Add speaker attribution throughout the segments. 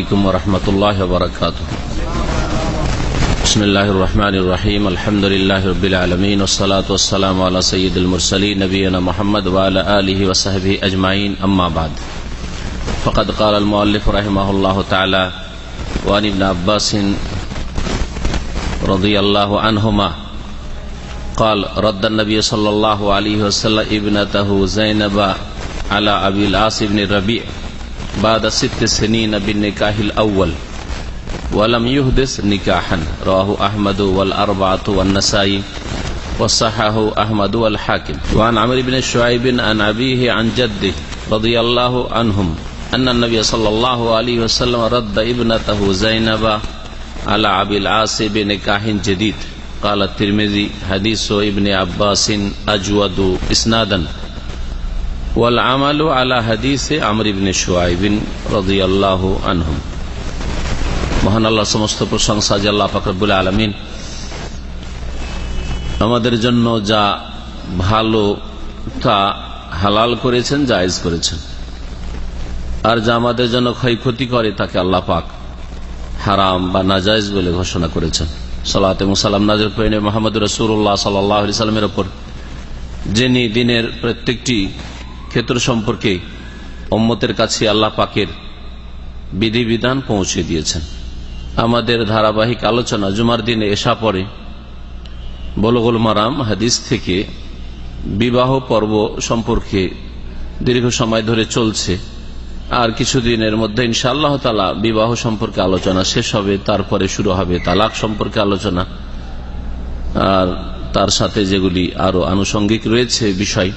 Speaker 1: عليكم ورحمة الله وبركاته. بسم الله الرحمن الرحيم. الحمد لله رب العالمين والصلاة والسلام على سيد المرسلين نبينا محمد وعلى آله وصحبه أجمعين. أما بعد فقد قال المؤلف رحمه الله تعالى وعن ابن عباس رضي الله عنهما قال رد النبي صلى الله عليه وسلم ابنته زينب على أبي العاص بن الربيع بعد ست سنين بالنكاح الأول ولم يحدث نكاحا. رواه أحمد والأربعة والنسائي وصححه أحمد والحاكم. وعن عمرو بن شعيب عن أبيه عن جده رضي الله عنهم أن النبي صلى الله عليه وسلم رد ابنته زينب على أبي العاص بنكاح جديد. قال الترمذي حديث ابن عباس أجود إسنادا. والعمل على حديث عمرو بن شعيب رضي الله عنهم মহান আল্লাহ সমস্ত প্রশংসা যে আল্লাহ ফাকরবুল আলমিন আমাদের জন্য যা ভালো তা হালাল করেছেন জায়েজ করেছেন আর যা আমাদের জন্য ক্ষয়ক্ষতি করে তাকে আল্লাহ পাক হারাম বা নাজাইজ বলে ঘোষণা করেছেন সালাতে মুসালাম নাজর করিনে মোহাম্মদ রসুল্লাহ সাল্লাহ সাল্লামের ওপর যিনি দিনের প্রত্যেকটি ক্ষেত্র সম্পর্কে অম্মতের কাছে আল্লাহ পাকের বিধিবিধান পৌঁছে দিয়েছেন। আমাদের ধারাবাহিক আলোচনা জুমার দিনে এসা পরে বলগোল মারাম হাদিস থেকে বিবাহ পর্ব সম্পর্কে দীর্ঘ সময় ধরে চলছে। আর কিছুদিনের মধ্যে ইনশাআল্লাহ তালা বিবাহ সম্পর্কে আলোচনা শেষ হবে, তারপরে শুরু হবে তালাক সম্পর্কে আলোচনা। আর তার সাথে যেগুলি আরও আনুষঙ্গিক রয়েছে বিষয়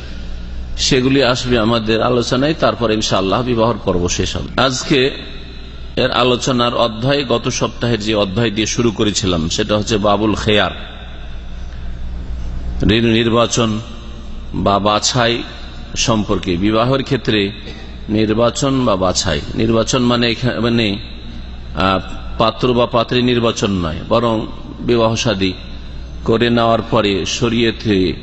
Speaker 1: সেগুলি আসবে আমাদের আলোচনায়, তারপর ইনশাআল্লাহ বিবাহর পর্ব শেষ হবে। আজকে এর আলোচনার অধ্যায়, গত সপ্তাহের যে অধ্যায় দিয়ে শুরু করেছিলাম, সেটা হচ্ছে বাবুল খেয়ার। ঋণ নির্বাচন বা বাছাই সম্পর্কে। বিবাহের ক্ষেত্রে নির্বাচন বা বাছাই। নির্বাচন মানে মানে পাত্র বা পাত্রী নির্বাচন নয়, বরং বিবাহ সাদী করে নেওয়ার পরে শরীয়তে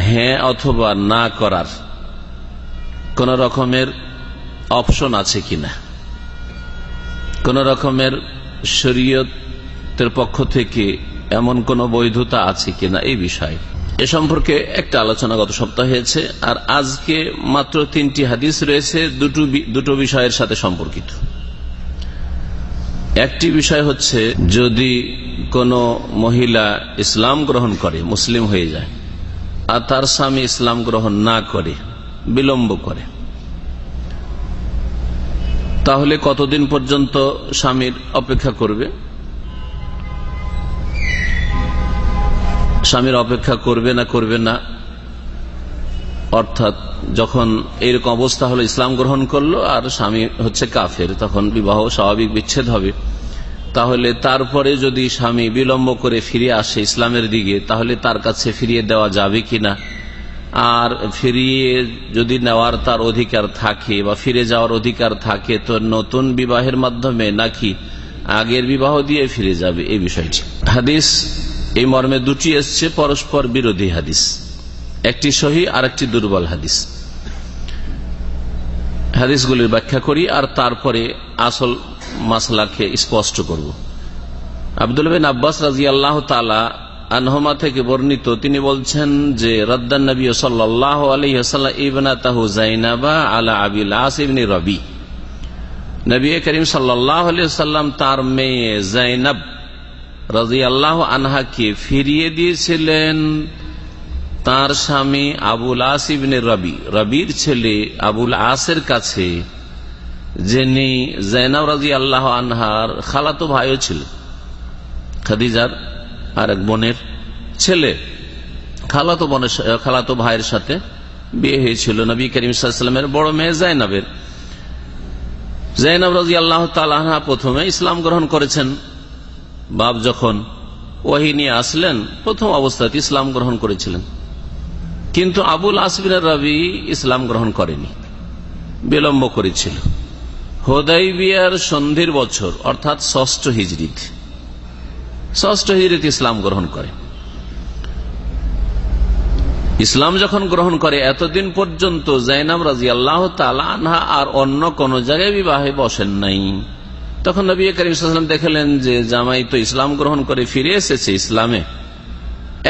Speaker 1: হ্যাঁ অথবা না করার কোন রকমের অপশন আছে কিনা? কোন রকমের শরীয়তের পক্ষ থেকে এমন কোন বৈধতা আছে কিনা এই বিষয়ে? এ সম্পর্কে একটা আলোচনা গত সপ্তাহ হয়েছে, আর আজকে মাত্র তিনটি হাদিস রয়েছে, দুটো দুটো বিষয়ের সাথে সম্পর্কিত। একটি বিষয় হচ্ছে, যদি কোনো মহিলা ইসলাম গ্রহণ করে, মুসলিম হয়ে যায় আর তার স্বামী ইসলাম গ্রহণ না করে, বিলম্ব করে। তাহলে কতদিন পর্যন্ত স্বামীর অপেক্ষা করবে? স্বামীর অপেক্ষা করবে না করবে না? অর্থাৎ যখন এরকম অবস্থা হলো, ইসলাম গ্রহণ করল, আর স্বামী হচ্ছে কাফের, তখন বিবাহ স্বাভাবিক বিচ্ছেদ হবে। তাহলে তারপরে যদি স্বামী বিলম্ব করে ফিরে আসে ইসলামের দিকে, তাহলে তার কাছে ফিরিয়ে দেওয়া যাবে কিনা? আর ফিরিয়ে যদি নেওয়ার তার অধিকার থাকে বা ফিরে যাওয়ার অধিকার থাকে, তো নতুন বিবাহের মাধ্যমে নাকি আগের বিবাহ দিয়ে ফিরে যাবে? এই বিষয়টি। হাদিস, এই মর্মে দুটি এসছে, পরস্পর বিরোধী হাদিস। একটি সহি আর একটি দুর্বল হাদিস। হাদিসগুলির ব্যাখ্যা করি, আর তারপরে আসল মাসলাকে স্পষ্ট করব। আব্দুল বিন আব্বাস রাজি আল্লাহ তালা আনহমা থেকে বর্ণিত, তিনি বলছেন যে, রদ্দান নবী সাল্লাহ আলহিহাল্লাম ইবনা তাহু জাইনাবা আলা আবিল আসিবনি রবি। নবী করিম সাল্লাহ সাল্লাম তার মেয়ে জাইনাব রাজি আল্লাহ আনহাকে ফিরিয়ে দিয়েছিলেন। তার স্বামী আবুল আসিবনে রবি, রবির ছেলে আবুল আসের কাছে যিনি জৈনাব রাজি আল্লাহ আনহার খালাতো ভাইও ছিল, খাদিজার আর এক বোনের ছেলে। খালাতো বোনের খালাতো ভাইয়ের সাথে বিয়ে হয়েছিল নবী করিম সাল্লামের বড় মেয়ে জাইনাবের জাইনাব রাজি আল্লাহ তালা প্রথমে ইসলাম গ্রহণ করেছেন। বাপ যখন ওয়াহি নিয়ে আসলেন, প্রথম অবস্থাতে ইসলাম গ্রহণ করেছিলেন। কিন্তু আবুল আসবির রবি ইসলাম গ্রহণ করেনি। বিলম্ব করেছিল। হোদাই বিয়ার সন্ধির বছর, অর্থাৎ ষষ্ঠ হিজড়িত ষষ্ঠ হিজড়িত ইসলাম গ্রহণ করে। ইসলাম যখন গ্রহণ করে, এতদিন পর্যন্ত জাইনাম রাজি আল্লাহ তালা আর অন্য কোন জায়গায় বিবাহে বসেন নাই। তখন নবী করিম দেখলেন যে, জামাই তো ইসলাম গ্রহণ করে ফিরে এসেছে ইসলামে।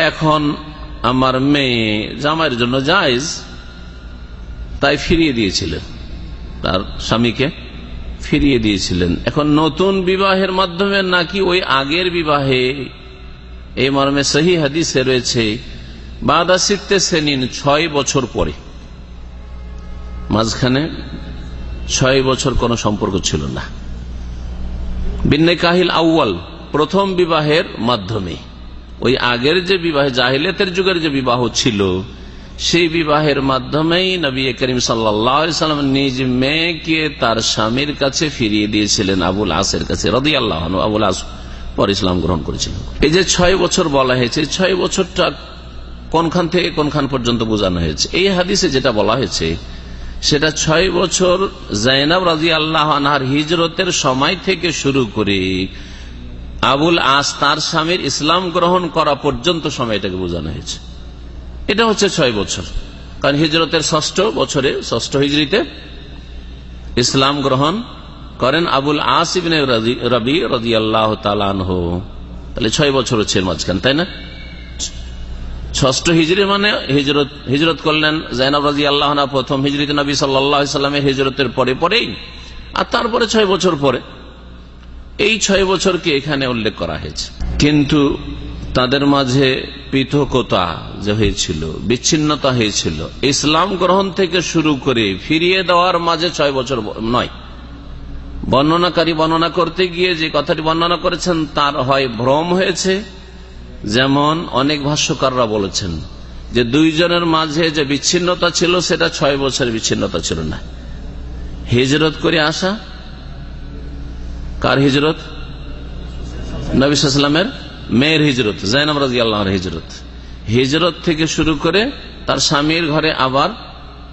Speaker 1: এখন আমার মেয়ে জামাইয়ের জন্য জায়জ, তাই ফিরিয়ে দিয়েছিলেন তার স্বামীকে ফিরিয়ে দিয়েছিলেন। এখন নতুন বিবাহের মাধ্যমে নাকি ওই আগের বিবাহে এই মর্মে সহি হাদিসে রয়েছে, বাদা সিত্তে সেনিন ছয় বছর পরে। মাঝখানে ছয় বছর কোনো সম্পর্ক ছিল না। বিন্নে কাহিল আউ্য়াল, প্রথম বিবাহের মাধ্যমে। ওই আগের যে বিবাহ, জাহিলিয়াতের যুগের যে বিবাহ ছিল সেই বিবাহের মাধ্যমেই নবী করিম সাল্লাম নিজ মেয়েকে তার স্বামীর কাছে ফিরিয়ে দিয়েছিলেন আবুল আসের কাছে রদি আল্লাহ আবুল আস পর ইসলাম গ্রহণ করেছিলেন। এই যে ছয় বছর বলা হয়েছে ছয় বছরটা কোনখান থেকে কোনখান পর্যন্ত বোঝানো হয়েছে? এই হাদিসে যেটা বলা হয়েছে, সেটা ছয় বছর জাইনাব রাজি আল্লাহ আনহার হিজরতের সময় থেকে শুরু করে আবুল আস তার স্বামীর ইসলাম গ্রহণ করা পর্যন্ত সময়টাকে বোঝানো হয়েছে। এটা হচ্ছে ছয় বছর। কারণ হিজরতের ষষ্ঠ বছরে, ষষ্ঠ হিজড়িতে ইসলাম গ্রহণ করেন আবুল আসিবিন রবি রাজি আল্লাহ তাহলে ছয় বছর হচ্ছে মাঝখান, তাই না? ষষ্ঠ হিজড়ি মানে হিজরত হিজরত করলেন জাইনাব রাজি আল্লাহ প্রথম হিজরিত নবী সাল্লামের হিজরতের পরে পরেই। আর তারপরে ছয় বছর পরে। এই ছয় বছরকে এখানে উল্লেখ করা হয়েছে। কিন্তু তাদের মাঝে পৃথকতা যে হয়েছিল, বিচ্ছিন্নতা হয়েছিল। ইসলাম গ্রহণ থেকে শুরু করে ফিরিয়ে দেওয়ার মাঝে ছয় বছর নয়। বর্ণনাকারী বর্ণনা করতে গিয়ে যে কথাটি বর্ণনা করেছেন, তার হয় ভ্রম হয়েছে। যেমন অনেক ভাষ্যকাররা বলেছেন যে দুইজনের মাঝে যে বিচ্ছিন্নতা ছিল, সেটা ছয় বছরের বিচ্ছিন্নতা ছিল না। হিজরত করে আসা? কার হিজরত? নবিসামের মেয়ের হিজরত জাইনাম রাজি আল্লাহর হিজরত। হিজরত থেকে শুরু করে তার স্বামীর ঘরে আবার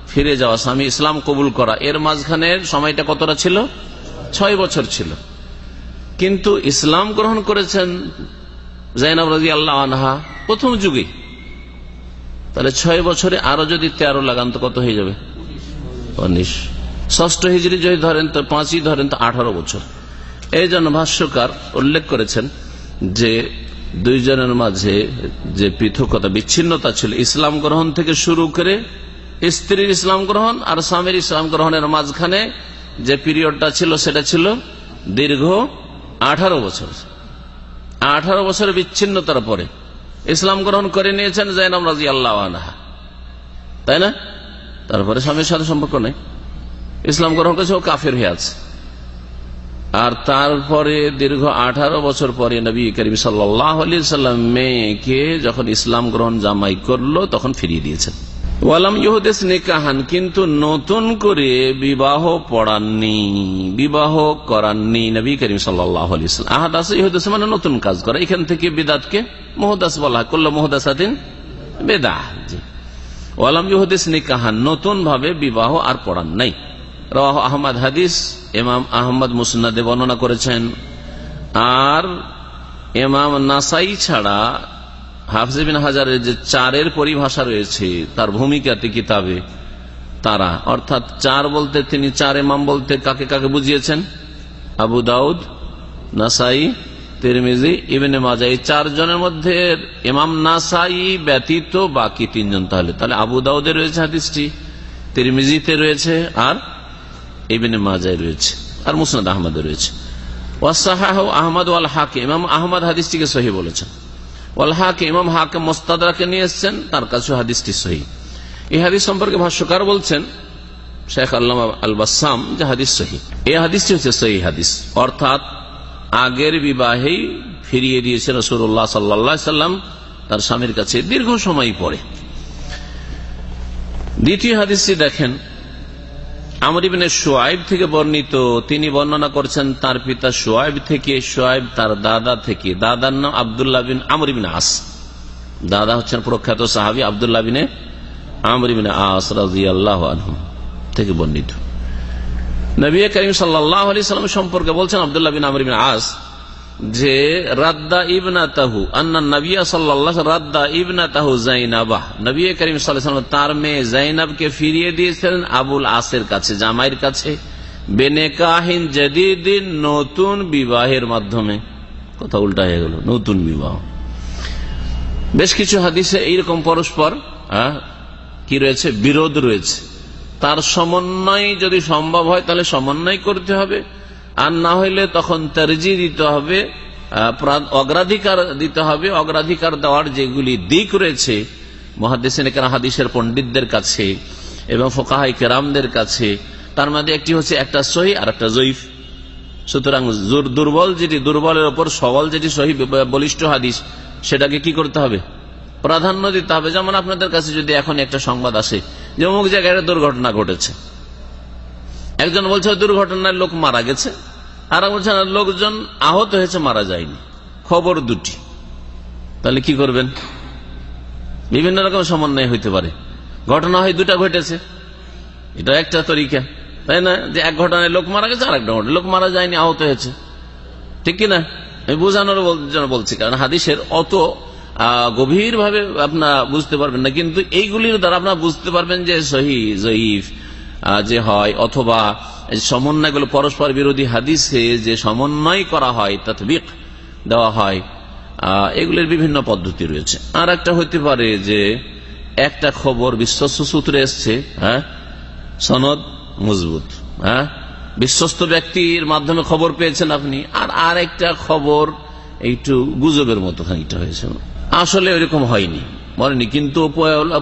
Speaker 1: ফিরে যাওয়া, স্বামী ইসলাম কবুল করা। এর মাঝখানের সময়টা কতটা ছিল? ছয় বছর ছিল। কিন্তু ইসলাম গ্রহণ করেছেন জাইনাব রাজি আল্লাহ আনহা প্রথম যুগে। তাহলে ছয় বছরে আরও যদি তেরো লাগান তো কত হয়ে যাবে? উনিশ। ষষ্ঠ হিজড়ি যদি ধরেন তো পাঁচই ধরেন তো আঠারো বছর। এই জন্য ভাষ্যকার উল্লেখ করেছেন যে দুইজনের মাঝে যে পৃথকতা, বিচ্ছিন্নতা ছিল, ইসলাম গ্রহণ থেকে শুরু করে স্ত্রীর ইসলাম গ্রহণ আর স্বামীর ইসলাম গ্রহণের মাঝখানে যে পিরিয়ডটা ছিল, সেটা ছিল দীর্ঘ আঠারো বছর। আঠারো বছরের বিচ্ছিন্নতার পরে ইসলাম গ্রহণ করে নিয়েছেন জাইনাম রাজি আল্লাহ আনহা। তাই না? তারপরে স্বামীর সাথে সম্পর্ক নেই। ইসলাম গ্রহণ করেছে, ও কাফের হয়ে আছে। আর তারপরে দীর্ঘ আঠারো বছর পরে নবী করিম সাল্লাম মেয়েকে যখন ইসলাম গ্রহণ জামাই করল, তখন ফিরিয়ে দিয়েছেন। ওয়ালাম ইহুদেশ নিকাহান, কিন্তু নতুন করে বিবাহ পড়াননি, বিবাহ করাননি নবী করিম সাল্লাম। আহাদাস ইহুদেশ মানে নতুন কাজ করা। এখান থেকে বিদাতকে মোহদাস বলা করল মোহদাসাদিন বেদা ওয়ালাম ইহুদেশ নিকাহান নতুন ভাবে বিবাহ আর পড়ান নাই। রাহ আহমদ হাদিস এমাম আহমদ মুসনাদে বর্ণনা করেছেন। আর এমাম নাসাই ছাড়া হাফজিবিন হাজারের যে চারের পরিভাষা রয়েছে, তার ভূমিকাতে কিতাবে তারা। অর্থাৎ চার বলতে তিনি চার এমাম বলতে কাকে কাকে বুঝিয়েছেন? আবু দাউদ, নাসাই, তিরমিজি, ইবেনে মাজা এই চারজনের মধ্যে ইমাম নাসাই ব্যতীত বাকি তিনজন তাহলে। তাহলে আবু দাউদে রয়েছে হাদিসটি, তিরমিজিতে রয়েছে, আর ইবেনে মাজায় রয়েছে, আর মুসনাদ আহমদে রয়েছে। ওয়াসাহাহ আহমদ ওয়াল হাকে ইমাম আহমদ হাদিসটিকে সহি বলেছেন। ওয়াল হাকে ইমাম হাকে মোস্তাদাকে নিয়ে এসছেন তার হাদিসটি সহি। এই হাদিস সম্পর্কে ভাষ্যকার বলছেন শেখ আল বাসাম যে হাদিস সহি। এই হাদিসটি হচ্ছে সহি হাদিস। অর্থাৎ আগের বিবাহেই ফিরিয়ে দিয়েছে রসুল্লাহ সাল্লা সাল্লাম, তার স্বামীর কাছে দীর্ঘ সময় পরে। দ্বিতীয় হাদিসটি দেখেন আমর ইবিন সোয়াইব থেকে বর্ণিত, তিনি বর্ণনা করছেন তার পিতা সোয়াইব থেকে সোয়াইব তার দাদা থেকে। দাদার নাম আবদুল্লাহ বিন আমর ইবিন আস। দাদা হচ্ছেন প্রখ্যাত সাহাবি আবদুল্লাহ বিনে আমর ইবিন আস রাজি আল্লাহ থেকে বর্ণিত। নবী করিম সাল্লাহ আলি সাল্লাম সম্পর্কে বলছেন আবদুল্লাহ বিন আমর ইবিন আস যে, রাদ্দা ইবনা তাহু আন্না নবিয়া সাল্লাহ রাদ্দা ইবনা তাহু জাইনাবাহ। নবী করিম সাল্লাহ তার মেয়ে জাইনাবকে ফিরিয়ে দিয়েছিলেন আবুল আসের কাছে, জামাইয়ের কাছে। বেনেকাহিন জদিদিন নতুন বিবাহের মাধ্যমে। কথা উল্টা হয়ে গেল, নতুন বিবাহ। বেশ কিছু হাদিসে এইরকম পরস্পর কি রয়েছে? বিরোধ রয়েছে। তার সমন্বয় যদি সম্ভব হয়, তাহলে সমন্বয় করতে হবে। আর না হইলে তখন তরজি দিতে হবে অগ্রাধিকার দিতে হবে। অগ্রাধিকার দেওয়ার যেগুলি দিক রয়েছে মহাদেশিন হাদিসের পণ্ডিতদের কাছে এবং ফোকাহাই কেরামদের কাছে, তার মধ্যে একটি হচ্ছে একটা সহি আর একটা জয়ীফ। সুতরাং দুর্বল যেটি, দুর্বলের ওপর সবল যেটি সহি বলিষ্ঠ হাদিস, সেটাকে কি করতে হবে? প্রাধান্য দিতে হবে। যেমন আপনাদের কাছে যদি এখন একটা সংবাদ আসে যে অমুক জায়গায় দুর্ঘটনা ঘটেছে। একজন বলছে দুর্ঘটনায় লোক মারা গেছে। আর বলছে লোকজন আহত হয়েছে, মারা যায়নি। খবর দুটি। তাহলে কি করবেন? বিভিন্ন রকম সমন্বয় হইতে পারে। ঘটনা হয় দুটা ঘটেছে। এটা একটা তরিকা। তাই না? যে এক ঘটনায় লোক মারা গেছে আর একটা ঘটনা। লোক মারা যায়নি, আহত হয়েছে। ঠিক কিনা? আমি বোঝানোর জন্য বলছি, কারণ হাদিসের অত গভীর ভাবে আপনার বুঝতে পারবেন না। কিন্তু এইগুলির দ্বারা আপনার বুঝতে পারবেন যে সহি, জয়ীফ যে হয়, অথবা সমন্বয়গুলো পরস্পর বিরোধী হাদিসে যে সমন্বয় করা হয় তৎবিক দেওয়া হয় এগুলির বিভিন্ন পদ্ধতি রয়েছে। আর একটা হইতে পারে যে একটা খবর বিশ্বস্ত সূত্রে এসছে হ্যাঁ? সনদ মজবুত হ্যাঁ? বিশ্বস্ত ব্যক্তির মাধ্যমে খবর পেয়েছেন আপনি, আর আর একটা খবর একটু গুজবের মতো খানিকটা হয়েছে। আসলে ওইরকম হয়নি, মরেনি, কিন্তু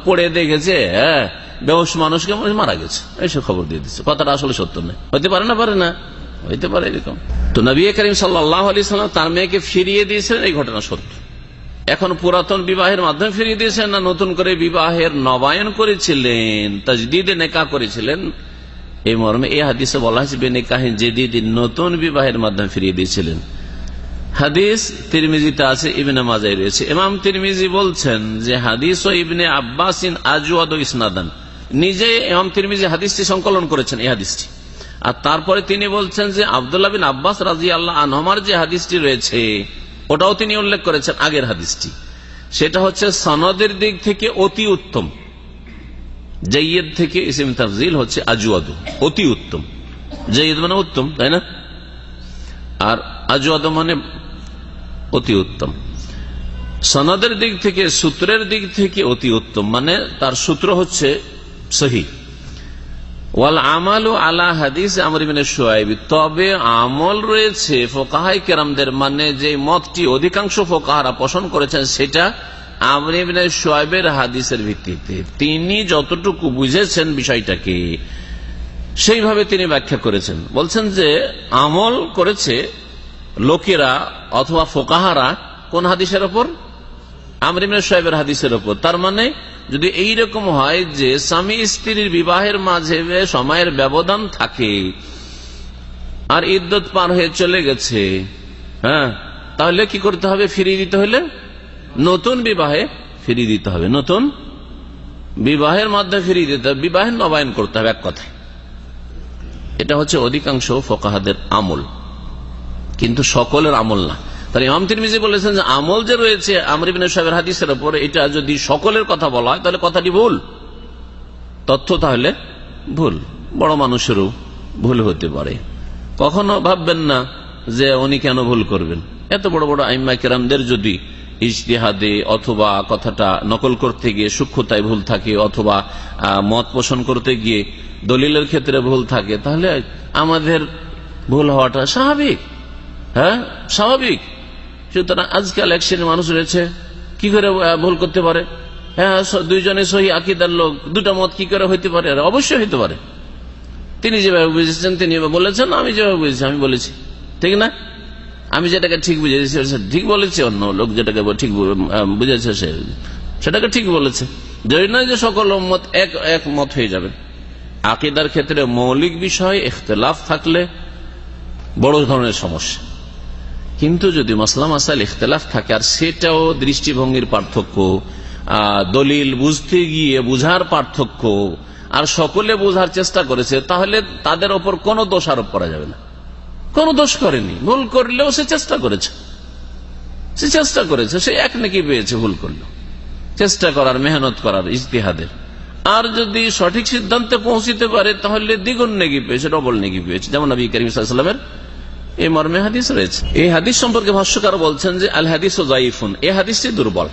Speaker 1: পড়ে দেখেছে হ্যাঁ? বেহস মানুষকে মারা গেছে। এইসব খবর দিয়ে দিচ্ছে কথাটা আসলে সত্য নয়। হইতে পারে না পারে না। হইতে পারে এরকম। তো নবী করিম সাল্লাহ সাল্লাম তার মেয়েকে ফিরিয়ে দিয়েছিলেন, এই ঘটনা সত্য। এখন পুরাতন বিবাহের মাধ্যমে ফিরিয়ে দিয়েছেন না নতুন করে বিবাহের নবায়ন করেছিলেন, তাজদিদে নেকা করেছিলেন? এই মর্মে এই হাদিসে বলা হয়েছে, বেনেকাহিন জেদিদিন নতুন বিবাহের মাধ্যমে ফিরিয়ে দিয়েছিলেন। হাদিস তিরমিজিতে আছে, ইবনে মাজাই রয়েছে। ইমাম তিরমিজি বলছেন যে হাদিস ও ইবনে আব্বাসিন আজওয়াদ ইসনাদান। নিজে ইমাম তিরমিজি হাদিসটি সংকলন করেছেন, এই হাদিসটি। আর তারপরে তিনি বলছেন যে আবদুল্লাহ বিন আব্বাস রাজি আল্লাহ আনহমার যে হাদিসটি রয়েছে, ওটাও তিনি উল্লেখ করেছেন আগের হাদিসটি। সেটা হচ্ছে সনদের দিক থেকে অতি উত্তম। জৈয়দ থেকে ইসিম তাফজিল হচ্ছে আজুয়াদু অতি উত্তম। জৈয়দ মানে উত্তম, তাই না? আর আজুয়াদ মানে অতি উত্তম। সনদের দিক থেকে, সূত্রের দিক থেকে অতি উত্তম মানে তার সূত্র হচ্ছে সহি। ওয়াল আমাল আলা হাদিস আমরিবিনের সোয়াইবি তবে আমল রয়েছে ফোকাহাই কেরামদের মানে যে মতটি অধিকাংশ ফোকাহারা পোষণ করেছেন সেটা আমরিবিনের সোয়াইবের হাদিসের ভিত্তিতে। তিনি যতটুকু বুঝেছেন বিষয়টাকে, সেইভাবে তিনি ব্যাখ্যা করেছেন। বলছেন যে আমল করেছে লোকেরা অথবা ফোকাহারা কোন হাদিসের ওপর? আমরিমিন সাহেবের হাদিসের ওপর তার মানে যদি এই রকম হয় যে স্বামী স্ত্রীর বিবাহের মাঝে সময়ের ব্যবধান থাকে আর ইদ্যত পার হয়ে চলে গেছে হ্যাঁ তাহলে কি করতে হবে? ফিরিয়ে দিতে হলে নতুন বিবাহে ফিরিয়ে দিতে হবে। নতুন বিবাহের মাধ্যমে ফিরিয়ে দিতে হবে। বিবাহের নবায়ন করতে হবে এক কথায়। এটা হচ্ছে অধিকাংশ ফোকাহাদের আমল। কিন্তু সকলের আমল না। তার ইমাম তিরমিজি বলেছেন যে আমল যে রয়েছে আমরিবিন সাহেবের হাদিসের উপর, এটা যদি সকলের কথা বলা হয়, তাহলে কথাটি ভুল। তথ্য তাহলে ভুল। বড় মানুষেরও ভুল হতে পারে। কখনো ভাববেন না যে উনি কেন ভুল করবেন। এত বড় বড় আইম্মা কেরামদের যদি ইজতেহাদে অথবা কথাটা নকল করতে গিয়ে সূক্ষ্মতায় ভুল থাকে, অথবা মত পোষণ করতে গিয়ে দলিলের ক্ষেত্রে ভুল থাকে, তাহলে আমাদের ভুল হওয়াটা স্বাভাবিক। হ্যাঁ? স্বাভাবিক। সুতরাং আজকাল এক শ্রেণির মানুষ রয়েছে, কি করে ভুল করতে পারে? হ্যাঁ দুইজনে সহি আকিদার লোক, দুটা মত কি করে হইতে পারে? অবশ্যই হইতে পারে। তিনি যেভাবে বুঝেছেন, তিনি বলেছেন, আমি যেভাবে বুঝেছি, আমি বলেছি। ঠিক না? আমি যেটাকে ঠিক বুঝেছি ঠিক বলেছে, অন্য লোক যেটাকে ঠিক বুঝেছে, সে সেটাকে ঠিক বলেছে। যদি নয় যে সকল মত এক এক মত হয়ে যাবে। আকিদার ক্ষেত্রে মৌলিক বিষয়, ইখতলাফ থাকলে বড় ধরনের সমস্যা। কিন্তু যদি মাসলাম আসাল ইখতলাফ থাকে, আর সেটাও দৃষ্টিভঙ্গির পার্থক্য দলিল বুঝতে গিয়ে বুঝার পার্থক্য, আর সকলে বোঝার চেষ্টা করেছে, তাহলে তাদের ওপর কোনো দোষ আরোপ করা যাবে না। কোনো দোষ করেনি। ভুল করলেও সে চেষ্টা করেছে। সে চেষ্টা করেছে, সে এক নাকি পেয়েছে ভুল করল চেষ্টা করার, মেহনত করার, ইজতিহাদের। আর যদি সঠিক সিদ্ধান্তে পৌঁছিতে পারে, তাহলে দ্বিগুণ নেগি পেয়েছে, ডবল নেগি পেয়েছে। যেমন নবী করিমের এই মর্মে হাদিস রয়েছে। এই হাদিস সম্পর্কে ভাষ্যকার বলছেন যে, আল হাদিস ও জাইফুন এই হাদিসটি দুর্বল।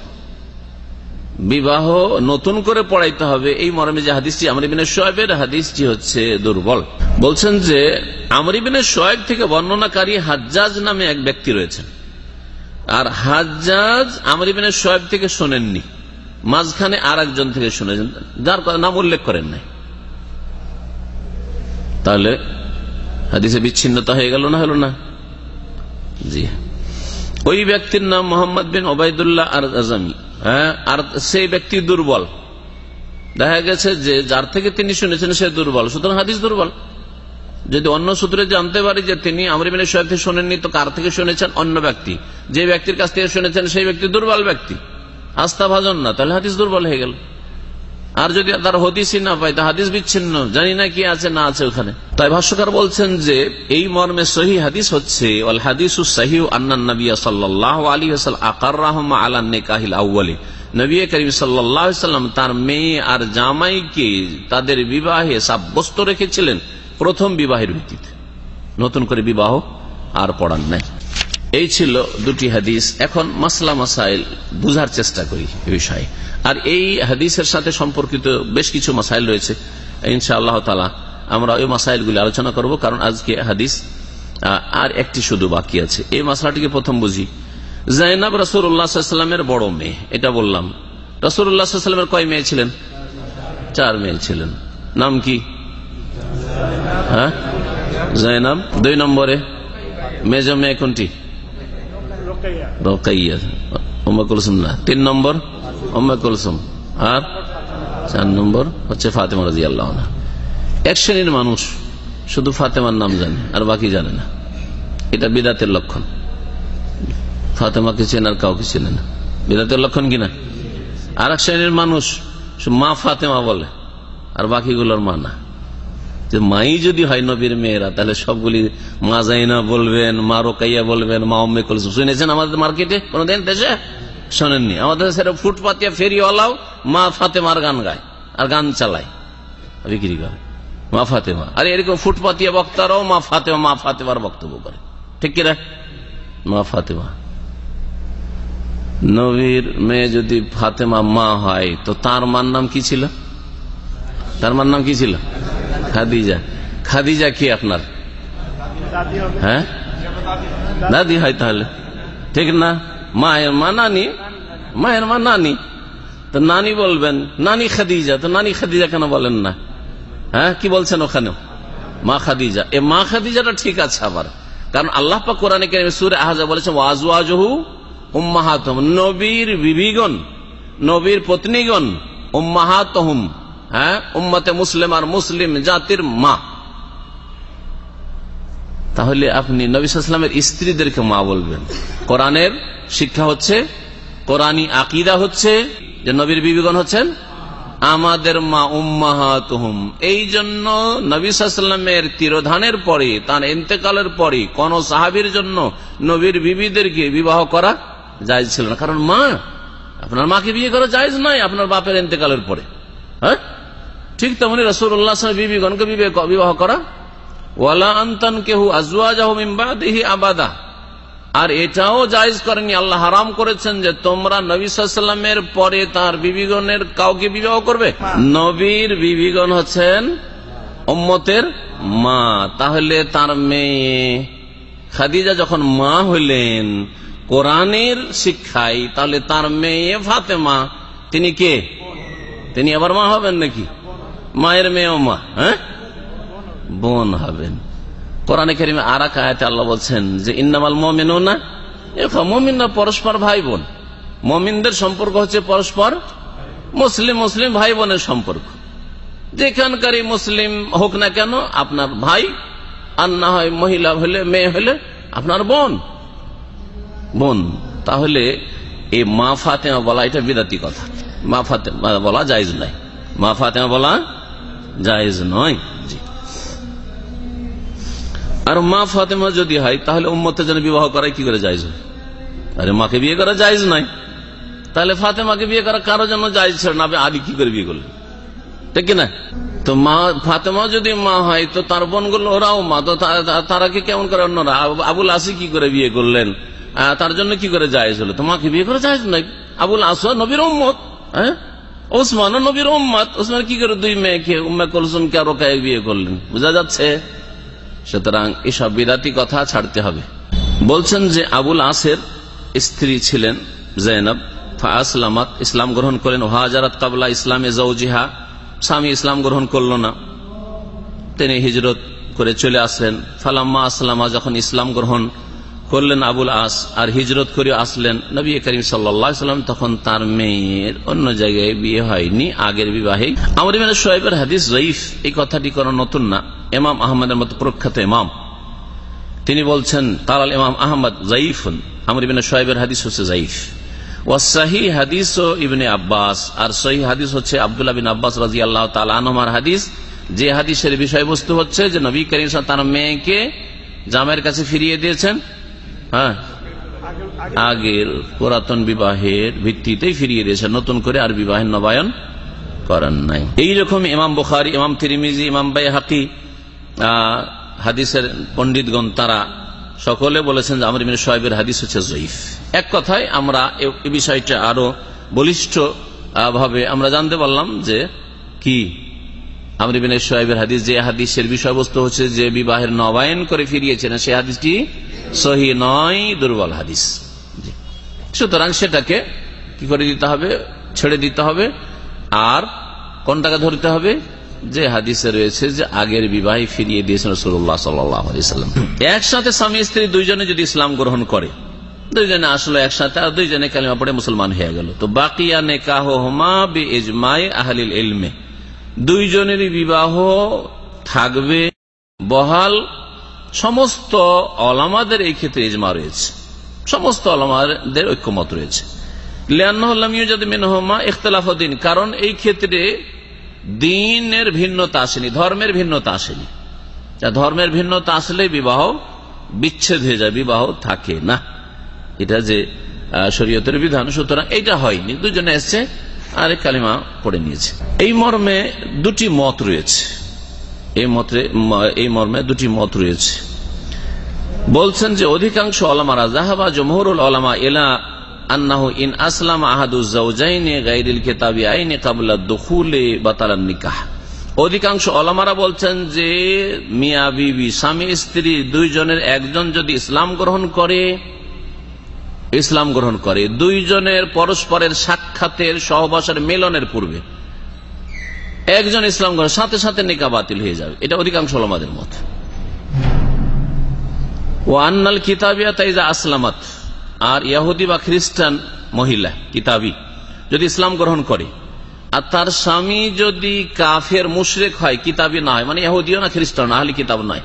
Speaker 1: বিবাহ নতুন করে পড়াইতে হবে। এই মর্মে যে হাদিসটি আমরিবিন সোয়েবের হাদিসটি হচ্ছে দুর্বল। বলছেন যে আমরিবিন সোয়েব থেকে বর্ণনাকারী হাজ্জাজ নামে এক ব্যক্তি রয়েছেন। আর হাজ্জাজ আমরিবিন সোয়েব থেকে শোনেননি। মাঝখানে আর একজন থেকে শুনেছেন। যার নাম উল্লেখ করেন নাই। তাহলে হাদিসে বিচ্ছিন্নতা হয়ে গেল না হলো না? জি। ওই ব্যক্তির নাম মোহাম্মদ বিন ওবায়দুল্লাহ আর আজমি হ্যাঁ আর সেই ব্যক্তি দুর্বল। দেখা গেছে যে যার থেকে তিনি শুনেছেন সে দুর্বল। সুতরাং হাদিস দুর্বল। যদি অন্য সূত্রে জানতে পারি যে তিনি আমরিমিন সাহেব থেকে শোনেননি, তো কার থেকে শুনেছেন? অন্য ব্যক্তি। যে ব্যক্তির কাছ থেকে শুনেছেন, সেই ব্যক্তি দুর্বল ব্যক্তি। আস্থা ভাজন না। তাহলে হাদিস দুর্বল হয়ে গেল। আর যদি তার হদিসই না পাই তা হাদিস বিচ্ছিন্ন, জানি না কি আছে, না আছে ওখানে। তাই ভাষ্যকার বলছেন যে, এই মর্মে সহি হাদিস হচ্ছে আল হাদিস সাহি সাল্লাহ আলী হাসাল আকার রহমা আলান্নে কাহিল আউ্বালি নবী করিম সাল্লাম তার মেয়ে আর জামাইকে তাদের বিবাহে সাব্যস্ত রেখেছিলেন প্রথম বিবাহের ভিত্তিতে। নতুন করে বিবাহ আর পড়ান নাই। এই ছিল দুটি হাদিস। এখন মাসলা মাসাইল বুঝার চেষ্টা করি এ বিষয়ে। আর এই হাদিসের সাথে সম্পর্কিত বেশ কিছু মাসাইল রয়েছে। ইনশা আল্লাহ তালা আমরা ওই মাসাইলগুলি আলোচনা করব, কারণ আজকে হাদিস আর একটি শুধু বাকি আছে। এই মাসলাটিকে প্রথম বুঝি। জাইনাব রসুল্লাহামের বড় মেয়ে, এটা বললাম। রসুল্লাহামের কয় মেয়ে ছিলেন? চার মেয়ে ছিলেন। নাম কি? হ্যাঁ? জাইনাব, দুই নম্বরে। মেজ মেয়ে কোনটি? তিন নম্বর কুলসুম আর চার নম্বর হচ্ছে ফাতেমা রাজি আল্লাহ এক শ্রেণির মানুষ শুধু ফাতেমার নাম জানে, আর বাকি জানে না। এটা বিদাতের লক্ষণ। ফাতেমাকে চেনার কাউকে চেনে না। বিদাতের লক্ষণ কিনা আর এক শ্রেণির মানুষ, মা ফাতেমা বলে, আর বাকিগুলোর মা না। যে মাই যদি হয় নবীর মেয়েরা, তাহলে সবগুলি মা জাইনা বলবেন, মা রোকাইয়া বলবেন, মা অম্মে কলসুম। শুনেছেন আমাদের মার্কেটে? কোনদিন দেশে? শোনেননি। আমাদের সেটা ফুটপাতিয়া ফেরিওয়ালাও মা ফাতেমার গান গায় আর গান চালায়। বিক্রি করে। মা ফাতেমা। আর এরকম ফুটপাতিয়া বক্তারাও মা ফাতেমা, মা ফাতেমার বক্তব্য করে। ঠিক কিনা? মা ফাতেমা। নবীর মেয়ে যদি ফাতেমা মা হয়, তো তার মার নাম কি ছিল? তার মার নাম কি ছিল? খাদিজা। খাদিজা কি আপনার? হ্যাঁ? দাদি হয় তাহলে। ঠিক না? মায়ের মা নানি? মায়ের মা নানি। তো নানি বলবেন, নানি খাদিজা। তো নানি খাদিজা কেন বলেন না? হ্যাঁ? কি বলছেন ওখানে মা খাদিজা। এ মা খাদিজাটা ঠিক আছে আবার। কারণ আল্লাহ পা কোরআনে সুরে আহাজা বলেছেন ওয়াজওয়াজহু উম্মাহাতহম। নবীর বিবিগণ, নবীর পত্নীগণ, উম্মাহাতহম। হ্যাঁ? উম্মতে মুসলিম আর মুসলিম জাতির মা। তাহলে আপনি নবীলামের স্ত্রীদেরকে মা বলবেন। কোরআনের শিক্ষা হচ্ছে কোরআনী আকিদা হচ্ছে যে নবীর বিবিগণ হচ্ছেন, আমাদের মা উম্মাহাতহুম। এই জন্য নবীলামের তিরোধানের পরে, তার ইন্তেকালের পরে কোন সাহাবির জন্য নবীর বিবিদেরকে বিবাহ করা যায় ছিল না। কারণ মা, আপনার মাকে বিয়ে করা যায় নাই আপনার বাপের ইন্তেকালের পরে। ঠিক তেমনি রসুল্লাহ বিবিগণকে বিবাহ করা। ওয়ালা আন্তান কেহু আজুয়াহি আবাদা। আর এটাও জায়জ করেনি আল্লাহ হারাম করেছেন যে তোমরা নবী পরে তার বিবিগণের কাউকে বিবাহ করবে। নবীর বিবিগণ হচ্ছেন ওম্মতের মা। তাহলে তার মেয়ে খাদিজা যখন মা হইলেন, কোরআনের শিক্ষায় তাহলে তার মেয়ে ফাতেমা, তিনি কে? তিনি আবার মা হবেন নাকি? মায়ের মেয়েও মা হ্যাঁ? বোন হবেন। কোরআনে কেরিমে আর এক আয়াতে আল্লাহ বলছেন যে, ইন্নামাল মমিনও না মমিনরা পরস্পর ভাই বোন। মমিনদের সম্পর্ক হচ্ছে পরস্পর মুসলিম মুসলিম ভাই বোনের সম্পর্ক। যেখানকারই মুসলিম হোক না কেন, আপনার ভাই, আর না হয় মহিলা হলে, মেয়ে হলে, আপনার বোন। বোন, তাহলে এই মা ফাতেমা বলা এটা বিদাতি কথা। মা ফাতেমা বলা জায়জ নাই। মা ফাতেমা বলা জায়জ নয়। আর মা ফাতেমা যদি হয়, তাহলে উম্মতের জন্য বিবাহ করাই কি করে হয়? আরে মাকে বিয়ে করা জায়জ নয়। তাহলে ফাতেমাকে বিয়ে করা কারও জন্য জায়জ ছিল না আদি কি করে বিয়ে করলেন? ঠিক না তো মা, ফাতেমা যদি মা হয়, তো তার বোনগুলো, ওরাও মা, তো তারা কি কেমন করে অন্যরা? আবুল আসি কি করে বিয়ে করলেন? তার জন্য কি করে জায়েজ হলো? তোমাকে বিয়ে করে জায়েজ নাই আবুল আসা নবীর উম্মত। হ্যাঁ? ওসমান নবীর উম্মত। ওসমান কি করে দুই মেয়েকে, উম্মে কলসুমকে আর ওকে বিয়ে করলেন? বোঝা যাচ্ছে? সুতরাং এসব বিরাতি কথা ছাড়তে হবে। বলছেন যে আবুল আসের স্ত্রী ছিলেন জৈনব। আসলামাত ইসলাম গ্রহণ করেন হাজারাত কাবলা ইসলামে জৌজিহা স্বামী ইসলাম গ্রহণ করল না। তিনি হিজরত করে চলে আসলেন। ফালাম্মা আসলামা যখন ইসলাম গ্রহণ করলেন আবুল আস, আর হিজরত করে আসলেন নবী করিম সাল্লাম। তখন তার মেয়ের অন্য জায়গায় বিয়ে হয়নি, আগের বিবাহে। আমার সোহেবের হাদিস জয়ীফ, এই কথাটি কোন নতুন না। এমাম আহমদের মতো প্রখ্যাত এমাম তিনি বলছেন, তালাল ইমাম আহমদ জয়ীফুন। আমর ইবিন সোহেবের হাদিস হচ্ছে জয়ীফ। ওয়াসাহি হাদিস ও ইবনে আব্বাস, আর সহি হাদিস হচ্ছে আবদুল্লাহ বিন আব্বাস রাজি আল্লাহ তালানমার হাদিস। যে হাদিসের বিষয়বস্তু হচ্ছে যে নবী করিম তার মেয়েকে জামের কাছে ফিরিয়ে দিয়েছেন হ্যাঁ? আগের পুরাতন বিবাহের ভিত্তিতেই ফিরিয়ে দিয়েছেন। নতুন করে আর বিবাহের নবায়ন করেন নাই। এইরকম ইমাম বুখারি, ইমাম তিরিমিজি, ইমাম বাই হাকি হাদিসের পণ্ডিতগণ, তারা সকলে বলেছেন যে আমর সোহেবের হাদিস হচ্ছে জয়ীফ। এক কথায় আমরা এই বিষয়টা আরও বলিষ্ঠ ভাবে আমরা জানতে পারলাম যে কি আমর ইবিন সোহেবের হাদিস, যে হাদিসের বিষয়বস্তু হচ্ছে যে বিবাহের নবায়ন করে সেই হাদিসটি সহি নয়, দুর্বল হাদিস। সুতরাং সেটাকে কি করে দিতে হবে? ছেড়ে দিতে হবে। আর ধরতে হবে? যে হাদিসে রয়েছে যে আগের বিবাহে ফিরিয়ে দিয়েছেন রসুল্লাহ সাল্লাম। একসাথে স্বামী স্ত্রী দুইজনে যদি ইসলাম গ্রহণ করে, দুইজনে আসলো একসাথে আর দুইজনে কালিমা পড়ে মুসলমান হয়ে গেল। তো বাকিয়া নেকাহ হোমা বি ইজমাই আহলিল ইলমে। দুইজনেরই বিবাহ থাকবে। বহাল সমস্ত অলামাদের এই ক্ষেত্রে ইজমা রয়েছে। সমস্ত অলামাদের ঐক্যমত রয়েছে। ইখতলাফুদ্দিন কারণ এই ক্ষেত্রে দিনের ভিন্নতা আসেনি, ধর্মের ভিন্নতা আসেনি। ধর্মের ভিন্নতা আসলে বিবাহ বিচ্ছেদ হয়ে যায়, বিবাহ থাকে না। এটা যে শরীয়তের বিধান, সুতরাং এটা হয়নি। দুজনে এসছে আর কালিমা পড়ে নিয়েছে। এই মর্মে দুটি মত রয়েছে। এই মতে, এই মর্মে দুটি মত রয়েছে। বলছেন যে অধিকাংশ অলামারা জাহাবা জমহরুল আলামা এলা ইন আসলাম আইনে দখুলে নিকাহ। অধিকাংশ বলছেন যে, মিয়া বিবি, স্বামী, স্ত্রী, দুইজনের একজন যদি ইসলাম গ্রহণ করে ইসলাম গ্রহণ করে, দুইজনের পরস্পরের সাক্ষাতের সহবাসের মেলনের পূর্বে। একজন ইসলাম গ্রহণ, সাথে সাথে নিকা বাতিল হয়ে যাবে। এটা অধিকাংশ ওলামাদের মত। ও আন্নাল কিতাবিয়া তাইজা আসলামাত। আর ইয়াহুদি বা খ্রিস্টান মহিলা, কিতাবি, যদি ইসলাম গ্রহণ করে, আর তার স্বামী যদি কাফের, মুশরেক হয়, কিতাবি না হয় মানে ইহুদিও না খ্রিস্টান আহলি কিতাব নয়।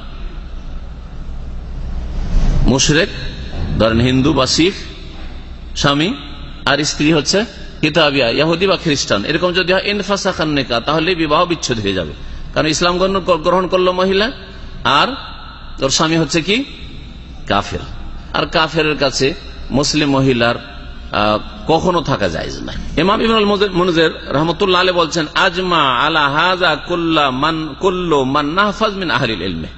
Speaker 1: মুশরেক, ধরেন হিন্দু বা শিখ স্বামী আর স্ত্রী হচ্ছে কিতাবিয়া, ইহুদি বা খ্রিস্টান। এরকম যদি হয় ইনফাসা খান্নেকা তাহলে বিবাহ বিচ্ছেদ হয়ে যাবে। কারণ ইসলাম গ্রহণ করল মহিলা, আর তোর স্বামী হচ্ছে কি? কাফের। আর কাফের কাছে মুসলিম মহিলার কখনো থাকা যায় না ইমাম ইমরুল মনুজের রহমতুল্লাহ বলছেন, আজমা আলা হাজা কুল্লা মান কুল্লো মান নাহফাজ মিন ইলমে।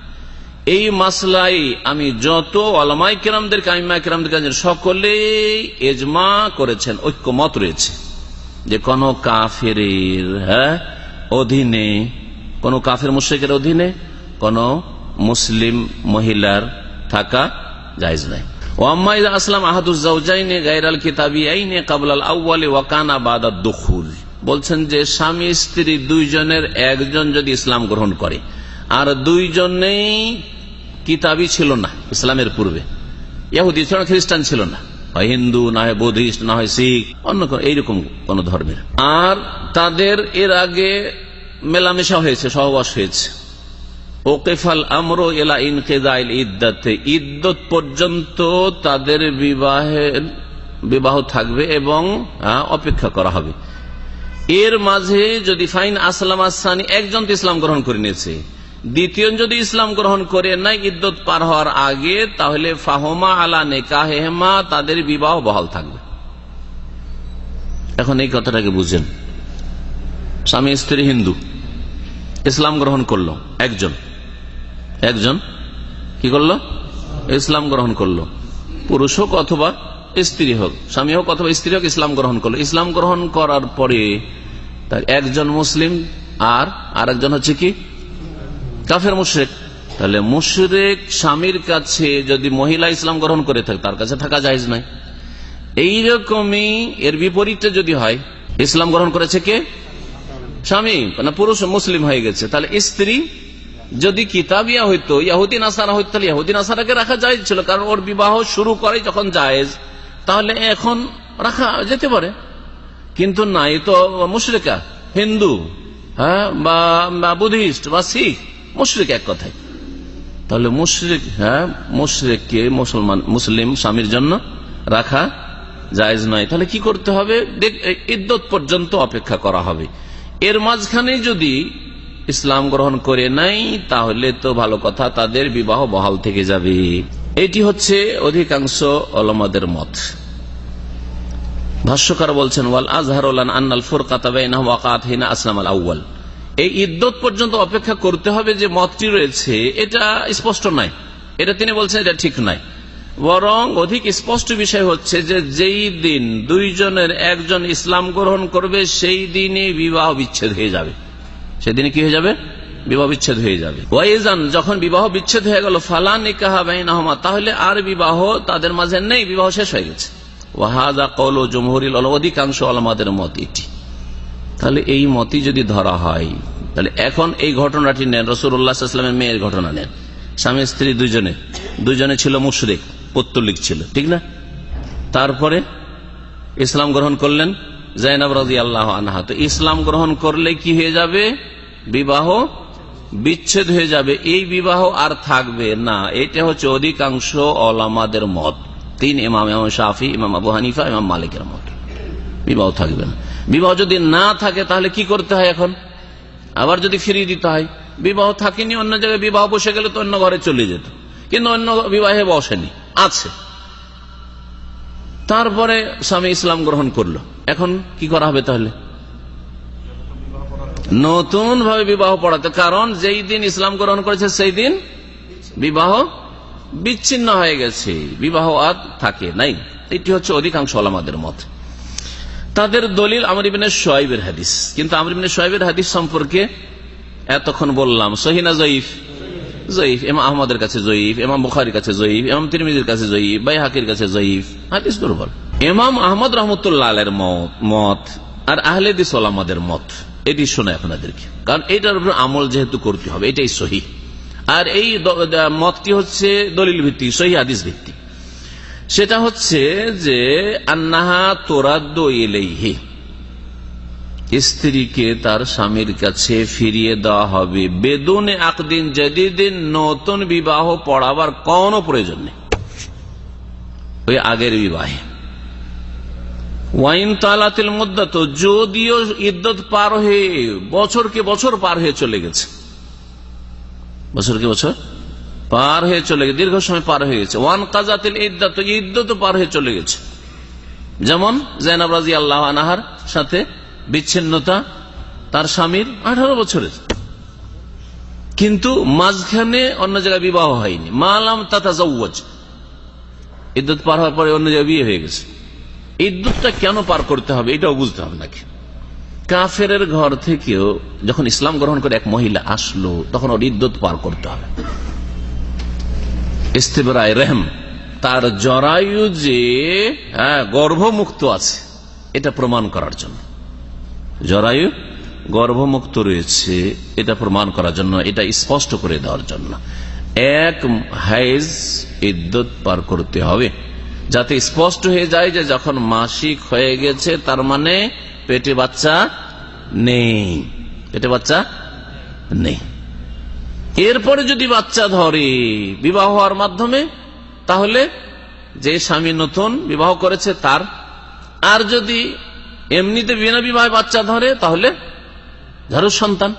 Speaker 1: এই মাসলাই আমি যত আলমাই কিরামদের কামিমা কিরামদের কাছে সকলেই এজমা করেছেন, ঐক্যমত রয়েছে যে কোন কাফের হ্যাঁ অধীনে, কোন কাফের মুশ্রিকের অধীনে কোন মুসলিম মহিলার থাকা জায়জ নাই। ওয়াম্মাইদা আসলাম আহাদুজাইনে গাইরাল কিতাবি আইনে কাবলাল আউ্বালে ওয়াকানা বাদা দখুল। বলছেন যে স্বামী স্ত্রী দুইজনের একজন যদি ইসলাম গ্রহণ করে, আর দুইজনেই কিতাবই ছিল না, ইসলামের পূর্বে। ইয়াহুদি ছিল না, খ্রিস্টান ছিল না। হয় হিন্দু, না হয় বৌদ্ধিস্ট, না হয় শিখ, অন্য এইরকম কোন ধর্মের। আর তাদের এর আগে মেলামেশা হয়েছে, সহবাস হয়েছে। ওকেফাল আমরো এলা ইনকেদাইল ইদ্দাতে ইদ্যত পর্যন্ত তাদের বিবাহের বিবাহ থাকবে এবং অপেক্ষা করা হবে। এর মাঝে যদি ফাইন আসলাম আসানি, একজন ইসলাম গ্রহণ করে নিয়েছে। দ্বিতীয় যদি ইসলাম গ্রহণ করে নাই, ইদ্যত পার হওয়ার আগে, তাহলে ফাহমা আলা নেকাহেমা তাদের বিবাহ বহাল থাকবে। এখন এই কথাটাকে বুঝেন। স্বামী, স্ত্রী, হিন্দু, ইসলাম গ্রহণ করল, একজন। একজন কি করল? ইসলাম গ্রহণ করল। পুরুষ হোক অথবা স্ত্রী হোক, স্বামী হোক অথবা স্ত্রী হোক, ইসলাম গ্রহণ করল। ইসলাম গ্রহণ করার পরে একজন মুসলিম আর আরেকজন হচ্ছে কি? কাফের মুশরেক, তাহলে মুশরেক স্বামীর কাছে যদি মহিলা ইসলাম গ্রহণ করে থাকে, তার কাছে থাকা যায় নাই এইরকমই এর বিপরীতে যদি হয়, ইসলাম গ্রহণ করেছে কে? স্বামী না পুরুষ মুসলিম হয়ে গেছে। তাহলে স্ত্রী যদি কিতাবিয়া হইতো ইয়াহুদ্দিন আসারা হইতো, তাহলে ইয়াহুদ্দিন আসারাকে রাখা যায় ছিল, কারণ ওর বিবাহ শুরু করে যখন জায়েজ, তাহলে এখন রাখা যেতে পারে। কিন্তু না, এ তো মুশরিকা, হিন্দু হ্যাঁ বা বুদ্ধিস্ট, বা শিখ। মুশরিক এক কথায়। তাহলে মুশরিক হ্যাঁ মুশরিককে মুসলমান, মুসলিম স্বামীর জন্য রাখা জায়েজ নয়। তাহলে কি করতে হবে? ইদ্যত পর্যন্ত অপেক্ষা করা হবে। এর মাঝখানে যদি ইসলাম গ্রহণ করে নাই, তাহলে তো ভালো কথা, তাদের বিবাহ বহাল থেকে যাবে। এটি হচ্ছে অধিকাংশ অলমাদের মত। ভাষ্যকার বলছেন, ওয়াল আজহার আন্নাল ফুরকাতাবাইনা আসলাম আল আউ্বাল এই ইদ্যত পর্যন্ত অপেক্ষা করতে হবে যে মতটি রয়েছে, এটা স্পষ্ট নয়। এটা তিনি বলছেন এটা ঠিক নয়। বরং অধিক স্পষ্ট বিষয় হচ্ছে যে যেই দিন দুইজনের একজন ইসলাম গ্রহণ করবে, সেই দিনে বিবাহ বিচ্ছেদ হয়ে যাবে। সেদিনে কি হয়ে যাবে? বিবাহ বিচ্ছেদ হয়ে যাবে। ওয়াইজান, যখন বিবাহ বিচ্ছেদ হয়ে গেল, ফালা নিকাহা বাইনাহমা, তাহলে আর বিবাহ তাদের মাঝে নেই, বিবাহ শেষ হয়ে গেছে। ওয়াহাদা কল জমহরিল অধিকাংশ আলমাদের মত এটি। তাহলে এই মতই যদি ধরা হয়, তাহলে এখন এই ঘটনাটি নেন রসুল্লাহামের মেয়ের ঘটনা নেন। স্বামী স্ত্রী দুজনে দুজনে ছিল মুশরিক পত্তলিক ছিল, ঠিক না? তারপরে ইসলাম গ্রহণ করলেন জাইনাব রাজি আল্লাহ আনহা। তো ইসলাম গ্রহণ করলে কি হয়ে যাবে? বিবাহ বিচ্ছেদ হয়ে যাবে। এই বিবাহ আর থাকবে না। এটা হচ্ছে অধিকাংশ অলামাদের মত। তিন ইমাম ইমাম শাফি, ইমাম আবু হানিফা, ইমাম মালিকের মত। বিবাহ থাকবে না। বিবাহ যদি না থাকে, তাহলে কি করতে হয় এখন? আবার যদি ফিরিয়ে দিতে হয়? বিবাহ থাকেনি, অন্য জায়গায় বিবাহ বসে গেলে তো অন্য ঘরে চলে যেত। কিন্তু অন্য বিবাহে বসেনি, আছে। তারপরে স্বামী ইসলাম গ্রহণ করল। এখন কি করা হবে তাহলে? নতুন ভাবে বিবাহ পড়াতে, কারণ যেই দিন ইসলাম গ্রহণ করেছে, সেই দিন বিবাহ বিচ্ছিন্ন হয়ে গেছে। বিবাহ আর থাকে নাই। এটি হচ্ছে অধিকাংশ আলামাদের মত। তাদের দলিল আমর ইবিন সোয়াইবের হাদিস। কিন্তু আমর ইবিন সোয়াইবের হাদিস সম্পর্কে এতক্ষণ বললাম সহিনা জয়ীফ? জয়ীফ। এমাম আহমদের কাছে জয়ীফ এমাম বুখারির কাছে জয়ীফ এমাম তিরমিজির কাছে জয়ীফ বাই হাকির কাছে জয়ীফ। হাদিস দুর্বল। এমাম আহমদ রহমতুল্লাহ আলের মত আর আহলে দিস ওলামাদের মত। এটি শোনে আপনাদেরকে। কারণ এটার উপর আমল যেহেতু করতে হবে, এটাই সহি। আর এই মতটি হচ্ছে দলিল ভিত্তিক সহি হাদিস ভিত্তিক সেটা হচ্ছে যে, আন্নাহা তোরাদ্দ এলেইহি স্ত্রীকে তার স্বামীর কাছে ফিরিয়ে দেওয়া হবে। বেদুন আকদিন যেদিন নতুন বিবাহ পড়াবার কোন প্রয়োজন নেই। ওই আগের বিবাহে। ওয়াইন তালাতিল তো যদিও ইদ্যত পার হয়ে বছরকে বছর পার হয়ে চলে গেছে। বছরকে বছর? পার হয়ে চলে গেছে, দীর্ঘ সময় পার হয়ে গেছে। ওয়ান কাজাতিল ইদ্যত ইদ্যত পার হয়ে চলে গেছে। যেমন জৈনাব রাজি আল্লাহ আনাহার সাথে বিচ্ছিন্নতা, তার স্বামীর আঠারো বছরের। কিন্তু মাঝখানে অন্য জায়গায় বিবাহ হয়নি। মালাম তাতা জৌজ ইদ্যুৎ পার হওয়ার পরে অন্য জায়গায় বিয়ে হয়ে গেছে। ইদ্যুৎটা কেন পার করতে হবে, এটাও বুঝতে হবে নাকি? কাফের ঘর থেকেও যখন ইসলাম গ্রহণ করে এক মহিলা আসলো, তখন ওর ইদ্যুৎ পার করতে হবে। ইস্তেবরায় রেহম। তার জরায়ু যে হ্যাঁ গর্ভমুক্ত আছে, এটা প্রমাণ করার জন্য। জরায়ু গর্ভমুক্ত রয়েছে, এটা প্রমাণ করার জন্য, এটা স্পষ্ট করে দেওয়ার জন্য। এক হাইজ ইদ্যুৎ পার করতে হবে, যাতে স্পষ্ট হয়ে যায় যে যখন মাসিক হয়ে গেছে, তার মানে পেটে বাচ্চা নেই। পেটে বাচ্চা নেই। এরপরে যদি বাচ্চা ধরে বিবাহ হওয়ার মাধ্যমে, তাহলে যে স্বামী নতুন বিবাহ করেছে তার, আর যদি এমনিতে বিনা বিবাহে বাচ্চা ধরে, তাহলে ধরো সন্তান,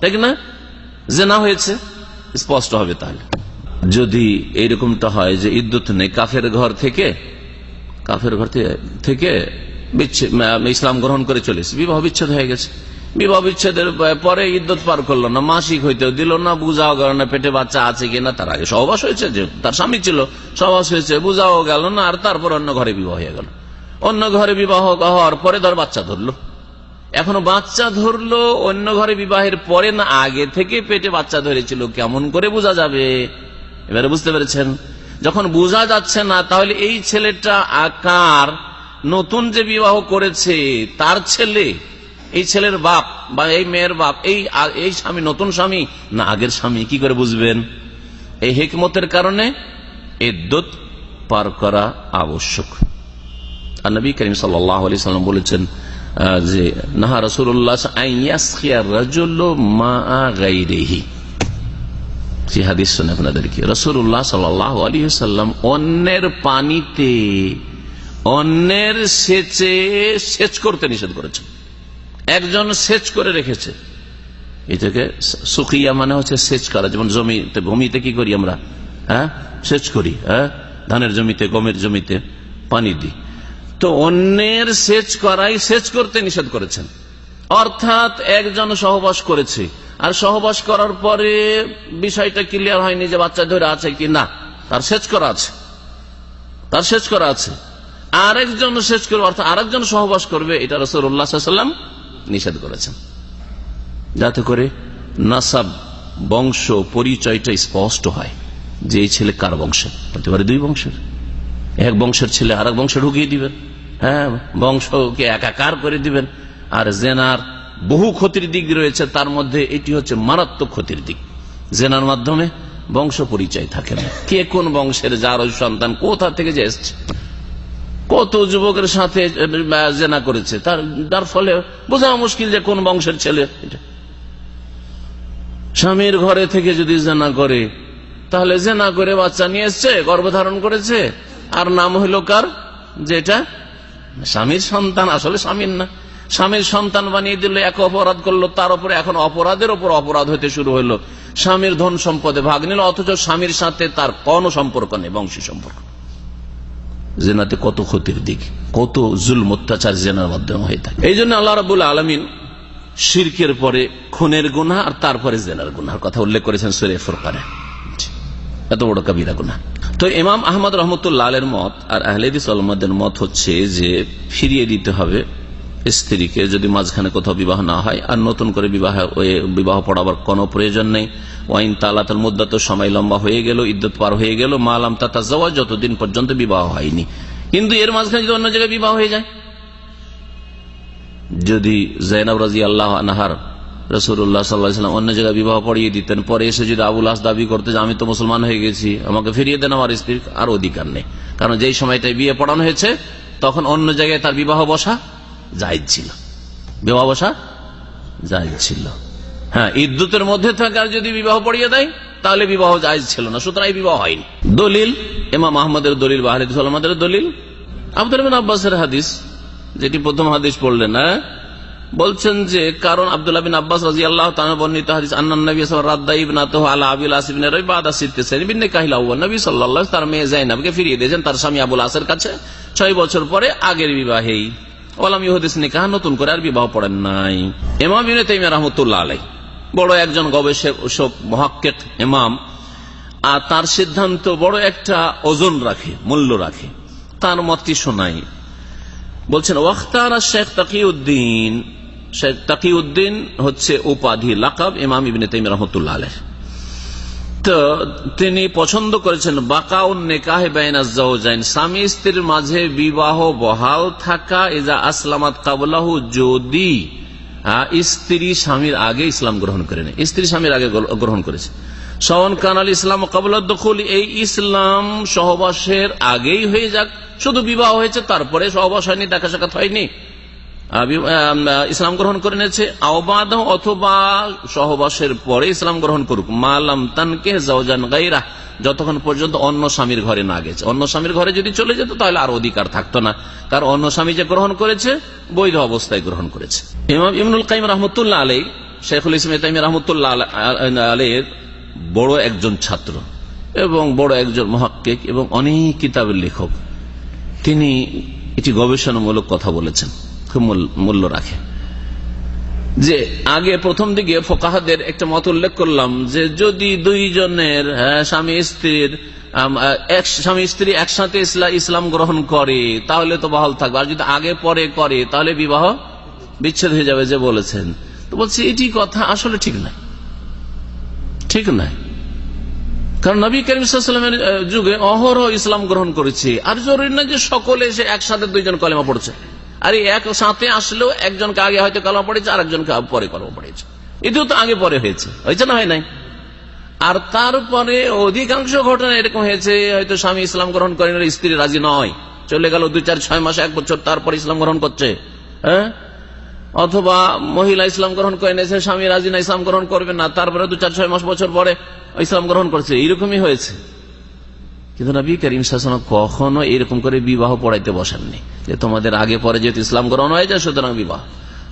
Speaker 1: তাই না? জেনা হয়েছে, স্পষ্ট হবে তাহলে। যদি এইরকমটা হয় যে ইদ্যুৎ নেই, কাফের ঘর থেকে, কাফের ঘর থেকে ইসলাম গ্রহণ করে চলেছে, বিবাহ বিচ্ছেদ হয়ে গেছে। বিবাহ বিচ্ছেদের পরে ইদ্যুৎ পার করল না, মাসিক হইতেও দিল না, বুঝাও গেল না পেটে বাচ্চা আছে কিনা, তার আগে সহবাস হয়েছে যে তার স্বামী ছিল, সহবাস হয়েছে, বুঝাও গেল না, আর তারপর অন্য ঘরে বিবাহ হয়ে গেল। অন্য ঘরে বিবাহ হওয়ার পরে ধর বাচ্চা ধরলো। এখনও বাচ্চা ধরলো, অন্য ঘরে বিবাহের পরে না, আগে থেকে পেটে বাচ্চা ধরেছিল, কেমন করে বোঝা যাবে? এবারে বুঝতে পেরেছেন? যখন বোঝা যাচ্ছে না, তাহলে এই ছেলেটা আকার, নতুন যে বিবাহ করেছে, তার ছেলে এই ছেলের বাপ বা এই মেয়ের বাপ, এই এই স্বামী নতুন স্বামী? না, আগের স্বামী কি করে বুঝবেন? এই হেকমতের কারণে এদ্যুত পার করা আবশ্যক। নবী করিম সাল্লাম বলেছেন যে, নাহা রসুল্লাহ হাদিস শুনে আপনাদেরকে রসুল্লাহ সাল্লাহ আলী অন্যের পানিতে, অন্যের সেচে সেচ করতে নিষেধ করেছেন। একজন সেচ করে রেখেছে। এটাকে সুখিয়া মানে হচ্ছে সেচ করা। যেমন জমিতে, ভূমিতে কি করি আমরা? হ্যাঁ? সেচ করি হ্যাঁ? ধানের জমিতে, গমের জমিতে পানি দিই। তো অন্যের সেচ করাই সেচ করতে নিষেধ করেছেন। অর্থাৎ একজন সহবাস করেছে। আর সহবাস করার পরে বিষয়টা ক্লিয়ার হয়নি যে বাচ্চা ধরে আছে কি না। তার সেচ করা আছে। তার সেচ করা আছে। আরেকজন সেচ করবে, অর্থাৎ আরেকজন সহবাস করবে, এটা রসুল্লাহাম নিষেধ করেছেন। যাতে করে নাসাব বংশ পরিচয়টা স্পষ্ট হয় যে ছেলে কার বংশের হতে পারে দুই বংশের। এক বংশের ছেলে আর এক বংশে ঢুকিয়ে দিবেন। হ্যাঁ বংশকে একাকার করে দিবেন। আর জেনার বহু ক্ষতির দিক রয়েছে, তার মধ্যে এটি হচ্ছে মারাত্মক ক্ষতির দিক। জেনার মাধ্যমে বংশ পরিচয় থাকে না। কে কোন বংশের, যার ওই সন্তান কোথা থেকে যে এসছে? কত যুবকের সাথে জেনা করেছে। তার যার ফলে বোঝা মুশকিল যে কোন বংশের ছেলে স্বামীর ঘরে থেকে যদি জেনা করে, তাহলে জেনা করে বাচ্চা নিয়ে এসছে, গর্ভধারণ করেছে। আর নাম হইল কার? যেটা? স্বামীর সন্তান, আসলে স্বামীর না। স্বামীর সন্তান বানিয়ে দিল, এক অপরাধ করল, তার উপরে এখন অপরাধের উপর অপরাধ হতে শুরু হলো স্বামীর ধন সম্পদে ভাগ নিল, অথচ স্বামীর সাথে তার কোন সম্পর্ক নেই, বংশী সম্পর্ক। জেনাতে কত ক্ষতির দিক, কত জুল অত্যাচার জেনার মাধ্যমে হয়ে থাকে। এই জন্য আল্লাহ রাবুল আলমিন শির্কের পরে খুনের গুনা আর তারপরে জেনার গুনার কথা উল্লেখ করেছেন সুরে ফুরকানে। এত বড় কাবিরা গুনা তো ইমাম আহমদ রহমতুল্লাহ আলের মত আর আহলেদিস মত হচ্ছে যে ফিরিয়ে দিতে হবে স্ত্রীকে যদি মাঝখানে কোথাও বিবাহ না হয়, আর নতুন করে বিবাহ বিবাহ পড়াবার কোনো প্রয়োজন নেই। ওয়াইন তালাতের মুদ্রা তো সময় লম্বা হয়ে গেল ইদ্যুৎ পার হয়ে গেল, মালাম তাতা যাওয়া যতদিন পর্যন্ত বিবাহ হয়নি। কিন্তু এর মাঝখানে যদি অন্য জায়গায় বিবাহ হয়ে যায়? যদি জৈনব রাজি আল্লাহ আনাহার রসুল্লাহ সাল্লাহাম অন্য জায়গায় বিবাহ পড়িয়ে দিতেন, পরে এসে যদি আবুল আস দাবি করতে যে আমি তো মুসলমান হয়ে গেছি, আমাকে ফিরিয়ে দেন আমার স্ত্রীর, আর অধিকার নেই। কারণ যেই সময়টায় বিয়ে পড়ানো হয়েছে, তখন অন্য জায়গায় তার বিবাহ বসা জায়জ ছিল। বিবাহ বসা জায়জ ছিল। হ্যাঁ ইদ্যুতের মধ্যে থাকার যদি বিবাহ পড়িয়ে দেয়, তাহলে বিবাহ জায়জ ছিল না। সুতরাং বিবাহ হয়নি। দলিল এমা মাহমদের দলিল বা হাদিস আলমাদের দলিল। আব্দুল আব্বাসের হাদিস, যেটি প্রথম হাদিস পড়লেন হ্যাঁ বলছেন যে কারণ আব্দুল্লাহ আব্বাস বর্ণিত নবী তার মেয়ে ফিরিয়ে দিয়েছেন তার স্বামী আবুল আসের কাছে। ছয় বছর পরে আগের বিবাহেই ওলাম ইহুদিস নিকাহ নতুন করে আর বিবাহ পড়েন নাই। এমাম ইবনে তাইমিয়া রাহমাতুল্লাহ আলাই বড় একজন গবেষক মহাক্কেক ইমাম, আর তার সিদ্ধান্ত বড় একটা ওজন রাখে, মূল্য রাখে। তার মতটি শোনাই বলছেন ওয়াক্তার শেখ তাকিউদ্দিন। শেখ তাকিউদ্দিন হচ্ছে উপাধি, লাকাব ইমাম ইবিন তাইম রহমতুল্লাহ আলহ তো তিনি পছন্দ করেছেন, বাকাউন নেকাহে বাইনাজাইন স্বামী স্ত্রীর মাঝে বিবাহ বহাল থাকা এজা আসলামাত কাবলাহু যদি স্ত্রী স্বামীর আগে ইসলাম গ্রহণ করে নেয় স্ত্রী স্বামীর আগে গ্রহণ করেছে। সওয়ান কানাল ইসলাম কাবুল দখল, এই ইসলাম সহবাসের আগেই হয়ে যাক। শুধু বিবাহ হয়েছে, তারপরে সহবাস হয়নি, দেখা সাক্ষাৎ হয়নি। ইসলাম গ্রহণ করে নিয়েছে। আওবাদ অথবা সহবাসের পরে ইসলাম গ্রহণ করুক। মালাম তানকে জাওজান গাইরা, যতক্ষণ পর্যন্ত অন্য স্বামীর ঘরে না গেছে। অন্য স্বামীর ঘরে যদি চলে যেত, তাহলে আর অধিকার থাকতো না। কারণ অন্য স্বামী যে গ্রহণ করেছে, বৈধ অবস্থায় গ্রহণ করেছে। ইমনুল কাইম রহমতুল্লাহ আলী শেখুল ইসলাম রহমতুল্লাহ আলের বড় একজন ছাত্র এবং বড় একজন মহাক্কিক এবং অনেক কিতাবের লেখক। তিনি এটি গবেষণামূলক কথা বলেছেন। খুব মূল্য রাখে। যে আগে প্রথম দিকে ফোকাহাদের একটা মত উল্লেখ করলাম যে যদি দুইজনের স্বামী, স্ত্রীর স্বামী, স্ত্রী একসাথে ইসলাম গ্রহণ করে, তাহলে তো বহাল থাকবে। আর যদি আগে পরে করে, তাহলে বিবাহ বিচ্ছেদ হয়ে যাবে যে বলেছেন। তো বলছি, এটি কথা আসলে ঠিক নাই ঠিক নাই কারণ নবী করিমের যুগে অহরহ ইসলাম গ্রহণ করেছে। আর জরুরি না যে সকলে এসে একসাথে দুইজন কলেমা পড়ছে। আর এক সাথে আসলেও একজনকে আগে হয়তো কলমা পড়েছে আর একজনকে পরে কলমা পড়েছে। এটিও তো আগে পরে হয়েছে হয়েছে না হয় নাই? আর তারপরে অধিকাংশ ঘটনা এরকম হয়েছে, হয়তো স্বামী ইসলাম গ্রহণ করেন স্ত্রী রাজি নয়। চলে গেল দুই চার ছয় মাস, এক বছর তারপর ইসলাম গ্রহণ করছে হ্যাঁ? অথবা মহিলা ইসলাম গ্রহণ করে নিয়েছে স্বামী রাজি না, ইসলাম গ্রহণ করবে না, তারপরে দু চার ছয় মাস, বছর পরে ইসলাম গ্রহণ করছে এইরকমই হয়েছে। কিন্তু নবী করিম শাসন কখনো এরকম করে বিবাহ পড়াইতে বসেননি। যে তোমাদের আগে পরে যেহেতু ইসলাম গ্রহণ হয়ে যায় সুতরাং বিবাহ।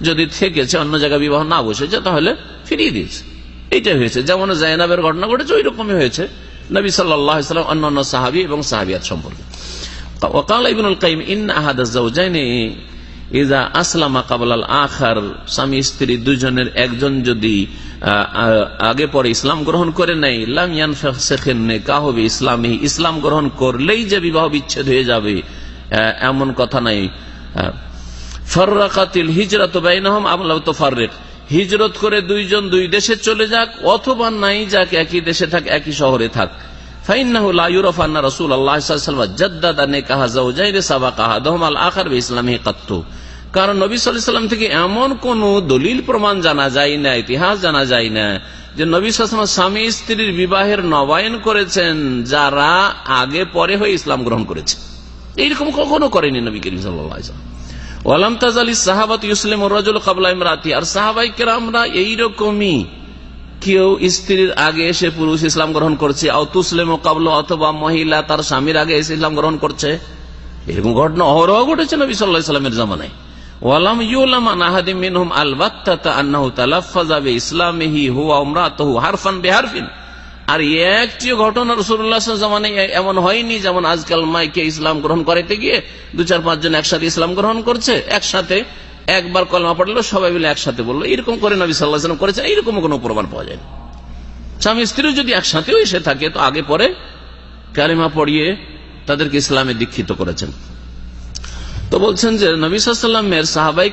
Speaker 1: যদি থেকেছে, অন্য জায়গায় বিবাহ না বসেছে, তাহলে ফিরিয়ে দিয়েছে। এইটাই হয়েছে। যেমন জায়নাবের ঘটনা ঘটেছে ওই রকমই হয়েছে। নবী সাল্লাম, অন্যান্য সাহাবি এবং সাহাবিয়াত সম্পর্কে। ইসলাম গ্রহণ করে কাহবে ইসলামী। ইসলাম গ্রহণ করলেই যে বিবাহ বিচ্ছেদ হয়ে যাবে এমন কথা নাই। ফর্রাকাতিল হিজরত বাইনহম আমলাউ তো হিজরত করে দুইজন দুই দেশে চলে যাক, অথবা নাই যাক, একই দেশে থাক, একই শহরে থাক। কারণ নবী থেকে এমন কোন দলিল প্রমাণ জানা যায় না, ইতিহাস জানা যায় না, যে নবী স্বামী স্ত্রীর বিবাহের নবায়ন করেছেন, যারা আগে পরে হয়ে ইসলাম গ্রহণ করেছে। এইরকম কখনো করেনি নবী করিম সাল্লাম। ওয়ালাম তাজালি সাহাবাত ইসলাম রাজুল কাবলা ইমরাতি। আর সাহাবাই কেরামরা এইরকমই কেউ স্ত্রীর আগে এসে পুরুষ ইসলাম গ্রহণ করছে। তুসলেম কাবল অথবা মহিলা তার স্বামীর আগে এসে ইসলাম গ্রহণ করছে। এরকম ঘটনা, অহরহ ঘটেছে নবী সাল্লাহ ইসলামের জামানায়। ওয়ালাম ইউলাম আনাহাদি মিনহুম আলবাত্তা হুয়া হারফান বেহারফিন। আর একটি ঘটনা রসুল্লাহ জামানে এমন হয়নি, যেমন আজকাল মাইকে ইসলাম গ্রহণ করাইতে গিয়ে দু চার পাঁচজন একসাথে ইসলাম গ্রহণ করছে, একসাথে একবার কলমা পড়ল, সবাই মিলে একসাথে বলল। এরকম করে নবী সাল্লাহ করেছে এইরকম কোনো প্রমাণ পাওয়া যায় স্বামী স্ত্রী যদি একসাথেও এসে থাকে, তো আগে পরে কালিমা পড়িয়ে তাদেরকে ইসলামে দীক্ষিত করেছেন। তো বলছেন যে নবী সাল্লামের সাহাবাই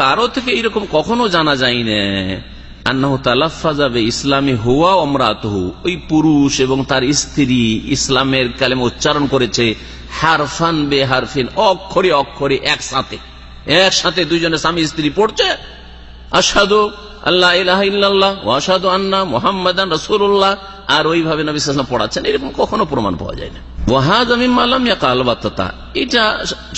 Speaker 1: কারও থেকে এইরকম কখনো জানা যায় না ইসলামী হুয়া অমরাতহু ওই পুরুষ এবং তার স্ত্রী ইসলামের কালেম উচ্চারণ করেছে, হারফান বে হারফিন অক্ষরে অক্ষরে একসাথে। একসাথে দুইজনে স্বামী স্ত্রী পড়ছে আসাদু আল্লাহ আন্না রসুল্লাহ আর পড়াচ্ছেন, এরকম কখনো প্রমাণ পাওয়া যায় না। এটা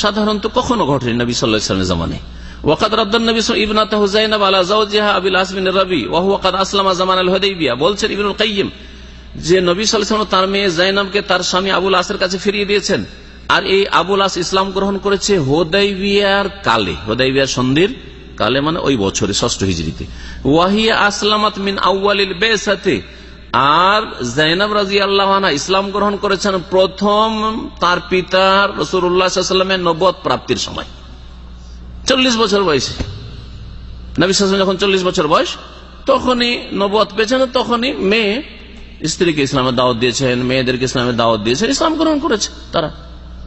Speaker 1: সাধারণত কখনো ঘটেনি নবী সাল্লাহ জামানে ওয়াকাদ রদ্দান নবী ইবনাতাহু যায়নাব আলা যাওজিহা আবিল রবি ওয়া হুয়া কাদ আসলামা বলছেন ইবনুল যে নবী সাল্লাল্লাহু তার মেয়ে জাইনাবকে তার স্বামী আবুল আসের কাছে ফিরিয়ে দিয়েছেন। আর এই আবুল আস ইসলাম গ্রহণ করেছে হোদাইবিয়ার কালে। হোদাইবিয়ার সন্ধির কালে মানে ওই বছরে, ষষ্ঠ হিজড়িতে। ওয়াহিয়া আসলামাত মিন আউ্বালিল বেসাতে। আর জাইনাব রাজি আল্লাহ ইসলাম গ্রহণ করেছেন প্রথম তার পিতার রসুল্লাহামের নবদ প্রাপ্তির সময়। চল্লিশ বছর বয়সে। নবী যখন চল্লিশ বছর বয়স, তখনই নবদ পেয়েছেন, তখনই মেয়ে স্ত্রীকে ইসলামের দাওয়াত দিয়েছেন, মেয়েদেরকে ইসলামের দাওয়াত দিয়েছেন, ইসলাম গ্রহণ করেছে তারা।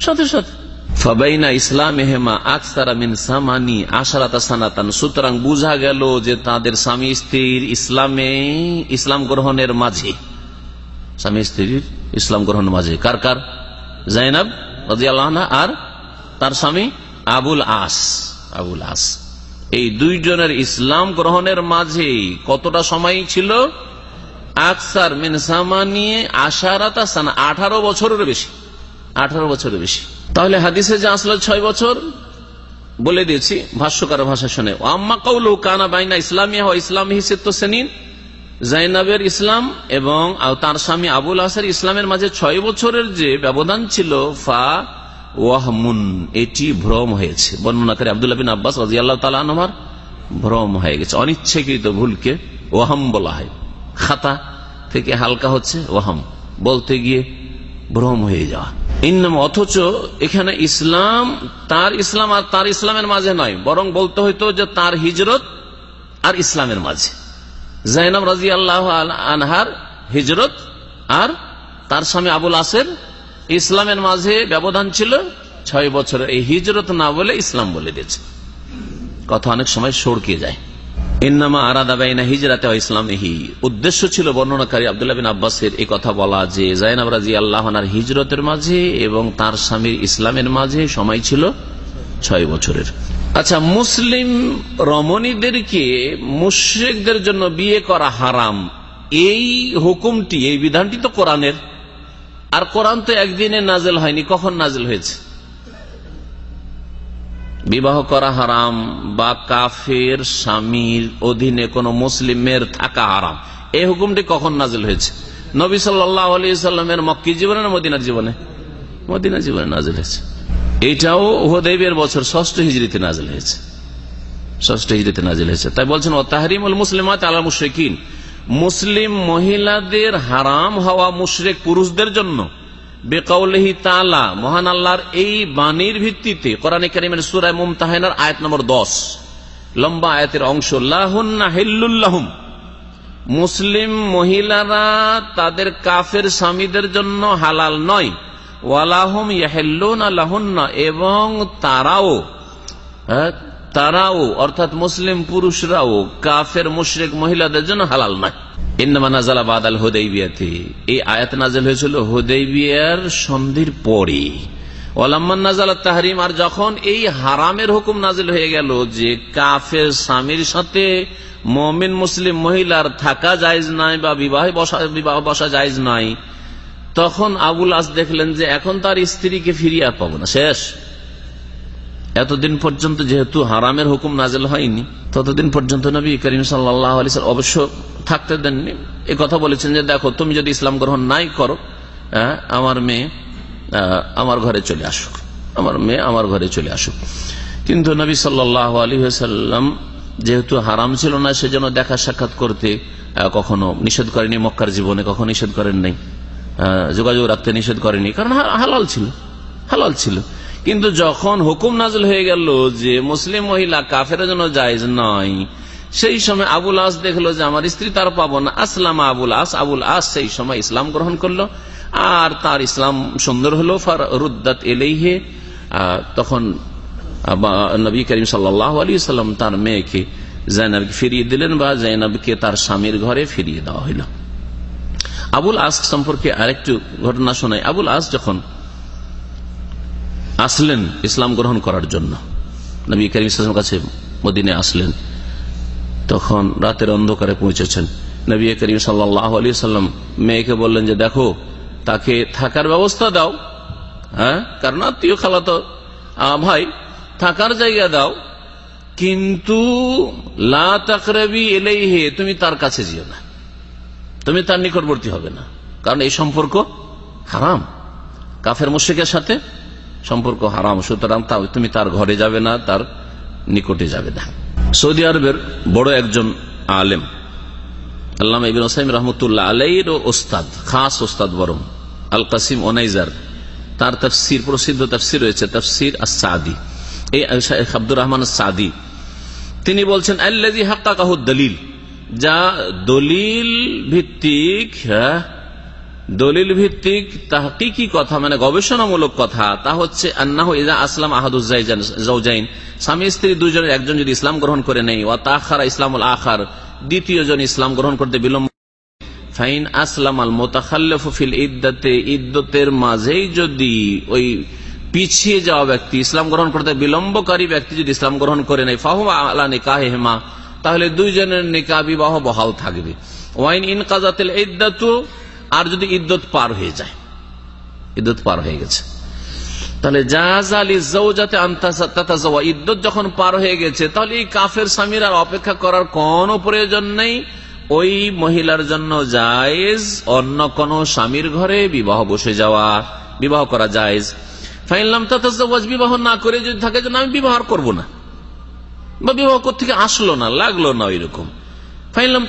Speaker 1: সাথে সাথে। ফাবাইনা ইসলাম হেমা আকসারা মিন সামানি আশারাতা সানাতান। সুতরাং বুঝা গেল যে তাদের স্বামী স্ত্রীর ইসলামে, ইসলাম গ্রহণের মাঝে। স্বামী স্ত্রীর ইসলাম গ্রহণের মাঝে। কার কার? জাইনাব রাজি আর তার স্বামী আবুল আস। আবুল আস। এই দুইজনের ইসলাম গ্রহণের মাঝে কতটা সময় ছিল? আকসার মিনসামা নিয়ে আশারাতা সানা, আঠারো বছরের বেশি। আঠারো বছরের বেশি। তাহলে হাদিসে যে আসলে ছয় বছর, বলে দিয়েছি, ভাষ্যকার ভাষা শুনে। আম্মা কৌলু কানা বাইনা ইসলামিয়া ও ইসলামী হিসেব সেনিন। জাইনাবের ইসলাম এবং তার স্বামী আবুল হাসার ইসলামের মাঝে ছয় বছরের যে ব্যবধান ছিল, ফা ওয়াহমুন, এটি ভ্রম হয়েছে। বর্ণনাকারী আবদুল্লাহ বিন আব্বাস রাজি আল্লাহ তালার ভ্রম হয়ে গেছে। অনিচ্ছাকৃত ভুলকে ওয়াহাম বলা হয়। খাতা থেকে হালকা হচ্ছে ওয়াহাম, বলতে গিয়ে ভ্রম হয়ে যাওয়া। অথচ এখানে ইসলাম তার ইসলাম আর তার ইসলামের মাঝে নয়, বরং বলতে হইতো যে তার হিজরত আর ইসলামের মাঝে। জাইনাব রাজি আল্লাহ আনহার হিজরত আর তার স্বামী আবুল আসের ইসলামের মাঝে ব্যবধান ছিল ছয় বছর। এই হিজরত না বলে ইসলাম বলে দিয়েছে। কথা অনেক সময় সড়কে যায়। ইন্নামা আরাদাবাইনা হিজরাতে ইসলামহি। উদ্দেশ্য ছিল বর্ণনাকারী আবদুল্লাহ বিন আব্বাসের এই কথা বলা যে, জাইনাব রাজি আল্লাহনার হিজরতের মাঝে এবং তার স্বামীর ইসলামের মাঝে সময় ছিল ছয় বছরের। আচ্ছা মুসলিম রমণীদেরকে মুশ্রিকদের জন্য বিয়ে করা হারাম। এই হুকুমটি, এই বিধানটি তো কোরআনের। আর কোরআন তো একদিনে নাজেল হয়নি। কখন নাজেল হয়েছে? বিবাহ করা হারাম বা কাফের স্বামীর অধীনে কোন মুসলিমের থাকা হারাম। এই হুকুমটি কখন নাজিল হয়েছে? নবী সাল্লামের মক্কি জীবনে না মদিনার জীবনে? মদিনার জীবনে নাজিল হয়েছে। এইটাও হোদেবের বছর ষষ্ঠ হিজড়িতে নাজেল হয়েছে। ষষ্ঠ হিজড়িতে নাজিল হয়েছে। তাই বলছেন ও তাহরিমুল মুসলিমাত আলা মুশরিকিন। মুসলিম মহিলাদের হারাম হওয়া মুশরেক পুরুষদের জন্য। বেকাউলহি তালা মহান আল্লাহর এই বাণীর ভিত্তিতে কোরআন করিমের সুরায় মুমতাহানার আয়াত নম্বর দশ। লম্বা আয়াতের অংশ লাহুন্না হিল্লুল্লাহুম মুসলিম মহিলারা তাদের কাফের স্বামীদের জন্য হালাল নয়। ওয়ালাহুম ইয়াহিল্লুন এবং তারাও হ্যাঁ, তারাও, অর্থাৎ মুসলিম পুরুষরাও, কাফের, মুশরিক মহিলাদের জন্য হালাল নয়। হুদাইবিয়াতে। এই আয়াত হয়েছিল সন্ধির পরে ওলাম্মান নাজাল আর যখন এই হারামের হুকুম নাজিল হয়ে গেল যে কাফের স্বামীর সাথে মমিন মুসলিম মহিলার থাকা জায়জ নাই বা বিবাহে বসা, বিবাহ বসা জায়জ নাই, তখন আবুল আস দেখলেন যে এখন তার স্ত্রীকে ফিরিয়ে পাবো না। শেষ। এতদিন পর্যন্ত যেহেতু হারামের হুকুম নাজেল হয়নি, ততদিন পর্যন্ত নবী করিম সাল্লাহ আলি অবশ্য থাকতে দেননি। এ কথা বলেছেন যে, দেখো, তুমি যদি ইসলাম গ্রহণ নাই করো আমার মেয়ে আমার ঘরে চলে আসুক। আমার মেয়ে আমার ঘরে চলে আসুক। কিন্তু নবী সাল্লাহ আলী সাল্লাম যেহেতু হারাম ছিল না, সেজন্য দেখা সাক্ষাৎ করতে কখনো নিষেধ করেনি, মক্কার জীবনে কখনো নিষেধ করেন নাই। যোগাযোগ রাখতে নিষেধ করেনি, কারণ হালাল ছিল। হালাল ছিল। কিন্তু যখন হুকুম নাজল হয়ে গেল যে মুসলিম মহিলা কাফের জন্য জায়জ নয় সেই সময় আবুল আস দেখল যে আমার স্ত্রী তার পাবো না। আসলাম আবুল আস আবুল আস সেই সময় ইসলাম গ্রহণ করল। আর তার ইসলাম সুন্দর হলো ফার রুদ্দাত এলেইহে আহ, তখন নবী করিম সাল্লাহ আলী সাল্লাম তার মেয়েকে জাইনাবকে ফিরিয়ে দিলেন বা জাইনাবকে তার স্বামীর ঘরে ফিরিয়ে দেওয়া হইল। আবুল আস সম্পর্কে আরেকটু ঘটনা শোনায় আবুল আস যখন আসলেন ইসলাম গ্রহণ করার জন্য। নবী করিম ইসলামের কাছে মদিনে আসলেন। তখন রাতের অন্ধকারে পৌঁছেছেন। নবী করিম সাল্লাহ আলী সাল্লাম মেয়েকে বললেন যে, দেখো, তাকে থাকার ব্যবস্থা দাও হ্যাঁ? কারণ আত্মীয় খালা তো ভাই, থাকার জায়গা দাও। কিন্তু লা এলেই হে তুমি তার কাছে যেও না। তুমি তার নিকটবর্তী হবে না। কারণ এই সম্পর্ক হারাম। কাফের মুশ্রিকের সাথে সম্পর্ক হারাম সুতরাং তুমি তার ঘরে যাবে না তার নিকটে যাবে না। সৌদি আরবের বড় একজন আলেম আল্লাহ ইবিন ওসাইম রহমতুল্লাহ আলাইর ওস্তাদ খাস ওস্তাদ বরং আল কাসিম ওনাইজার তার তফসির প্রসিদ্ধ তফসির রয়েছে তফসির সাদি এই আব্দুর রহমান সাদি তিনি বলছেন আল্লাজি হাক্কা কাহুদ দলিল। যা দলিল ভিত্তিক হ্যাঁ, দলিল ভিত্তিক তাহকিকি কথা মানে গবেষণামূলক কথা, তা হচ্ছে আন্নাহ ইজা আসলাম আহাদুজাইন স্বামী স্ত্রী দুজনের একজন যদি ইসলাম গ্রহণ করে নেই ও তাখারা ইসলাম আখার, দ্বিতীয় জন ইসলাম গ্রহণ করতে বিলম্ব ফাইন আসলাম আল মোতাখাল্লিফিল ইদ্দাতে ইদ্যতের মাঝেই যদি ওই পিছিয়ে যাওয়া ব্যক্তি, ইসলাম গ্রহণ করতে বিলম্বকারী ব্যক্তি যদি ইসলাম গ্রহণ করে নেয়, ফাহুমা আলা নিকাহ হেমা তাহলে দুইজনের নিকা বিবাহ বহাল থাকবে। ওয়াইন ইন কাজাতিল ইদ্দাতু আর যদি ইদ্যত পার হয়ে যায়, ইদ্যত পার হয়ে গেছে। তাহলে জাহাজ আলী যাতে ইদ্যত যখন পার হয়ে গেছে, তাহলে এই কাফের স্বামীর আর অপেক্ষা করার কোনো প্রয়োজন নেই। ওই মহিলার জন্য জায়েজ, অন্য কোন স্বামীর ঘরে বিবাহ বসে যাওয়া, বিবাহ করা জায়েজ। ফাইনলাম তাতাজ বিবাহ না করে যদি থাকে যে আমি বিবাহ করব না। বা বিবাহ থেকে আসলো না, লাগল না ওই রকম ফাইনলাম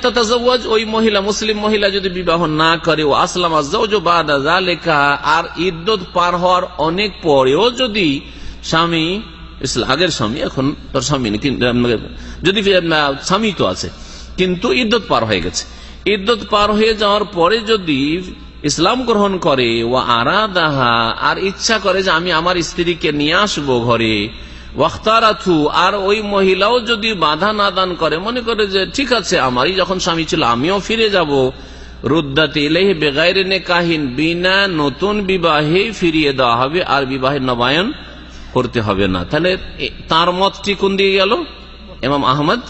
Speaker 1: ওই মহিলা, মুসলিম মহিলা যদি বিবাহ না করে, ও আসলাম আর ইদ্যত পার হওয়ার অনেক পরেও যদি স্বামী আগের স্বামী, এখন তোর স্বামী যদি স্বামী তো আছে, কিন্তু ইদ্যত পার হয়ে গেছে। ইদ্যত পার হয়ে যাওয়ার পরে যদি ইসলাম গ্রহণ করে ও আরাদাহা, আর ইচ্ছা করে যে আমি আমার স্ত্রীকে নিয়ে আসব ঘরে ওয়াক্তারাথু আর ওই মহিলাও যদি বাধা না দান করে, মনে করে যে, ঠিক আছে, আমারই যখন স্বামী ছিল, আমিও ফিরে যাব। রুদ্দাতে বেগাইরে কাহিন বিনা নতুন বিবাহে ফিরিয়ে দেওয়া হবে, আর বিবাহের নবায়ন করতে হবে না। তাহলে তার মতটি কোন দিয়ে গেল? এমাম আহমদ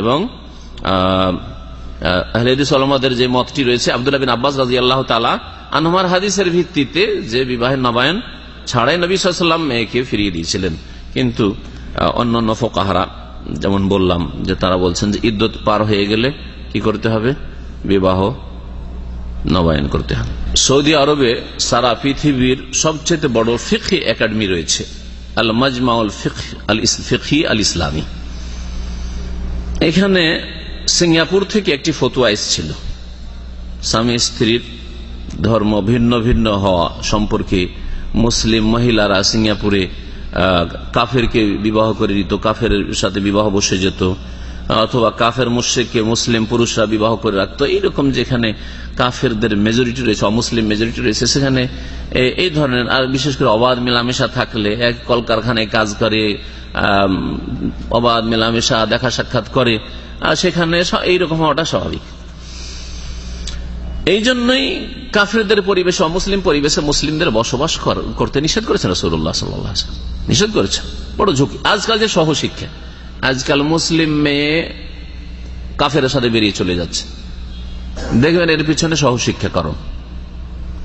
Speaker 1: এবং আহলেদিসলমাদের যে মতটি রয়েছে, আবদুল্লাহ বিন আব্বাস রাজি আল্লাহ তালা আনহার হাদিসের ভিত্তিতে যে বিবাহের নবায়ন ছাড়াই নবী সাল্লাম মেয়েকে ফিরিয়ে দিয়েছিলেন। কিন্তু অন্য অন্য ফোকাহারা, যেমন বললাম যে তারা বলছেন যে ইদ্যত পার হয়ে গেলে কি করতে হবে? বিবাহ নবায়ন করতে হবে। সৌদি আরবে সারা পৃথিবীর সবচেয়ে বড় ফিকি একাডেমি রয়েছে আল মাজমাউল ফিকি আল ইসলামী এখানে সিঙ্গাপুর থেকে একটি ফতুয়া এসেছিল। স্বামী স্ত্রীর ধর্ম ভিন্ন ভিন্ন হওয়া সম্পর্কে মুসলিম মহিলারা সিঙ্গাপুরে কাফেরকে বিবাহ করে দিত, কাফের সাথে বিবাহ বসে যেত, অথবা কাফের মুশ্রিককে মুসলিম পুরুষরা বিবাহ করে রাখতো। এইরকম যেখানে কাফেরদের মেজরিটি রয়েছে, অমুসলিম মেজরিটি রয়েছে, সেখানে এই ধরনের, আর বিশেষ করে অবাধ মেলামেশা থাকলে, এক কলকারখানায় কাজ করে অবাধ মেলামেশা, দেখা সাক্ষাৎ করে সেখানে এইরকম হওয়াটা স্বাভাবিক। এই জন্যই কাফেরদের পরিবেশে অমুসলিম পরিবেশে মুসলিমদের বসবাস করতে নিষেধ করেছেন রসুল্লাহ সাল্লাহ নিষেধ করেছেন। বড় ঝুঁকি। আজকাল যে সহশিক্ষা, আজকাল মুসলিম মেয়ে কাফের সাথে বেরিয়ে চলে যাচ্ছে। দেখবেন এর পিছনে সহশিক্ষা কারণ।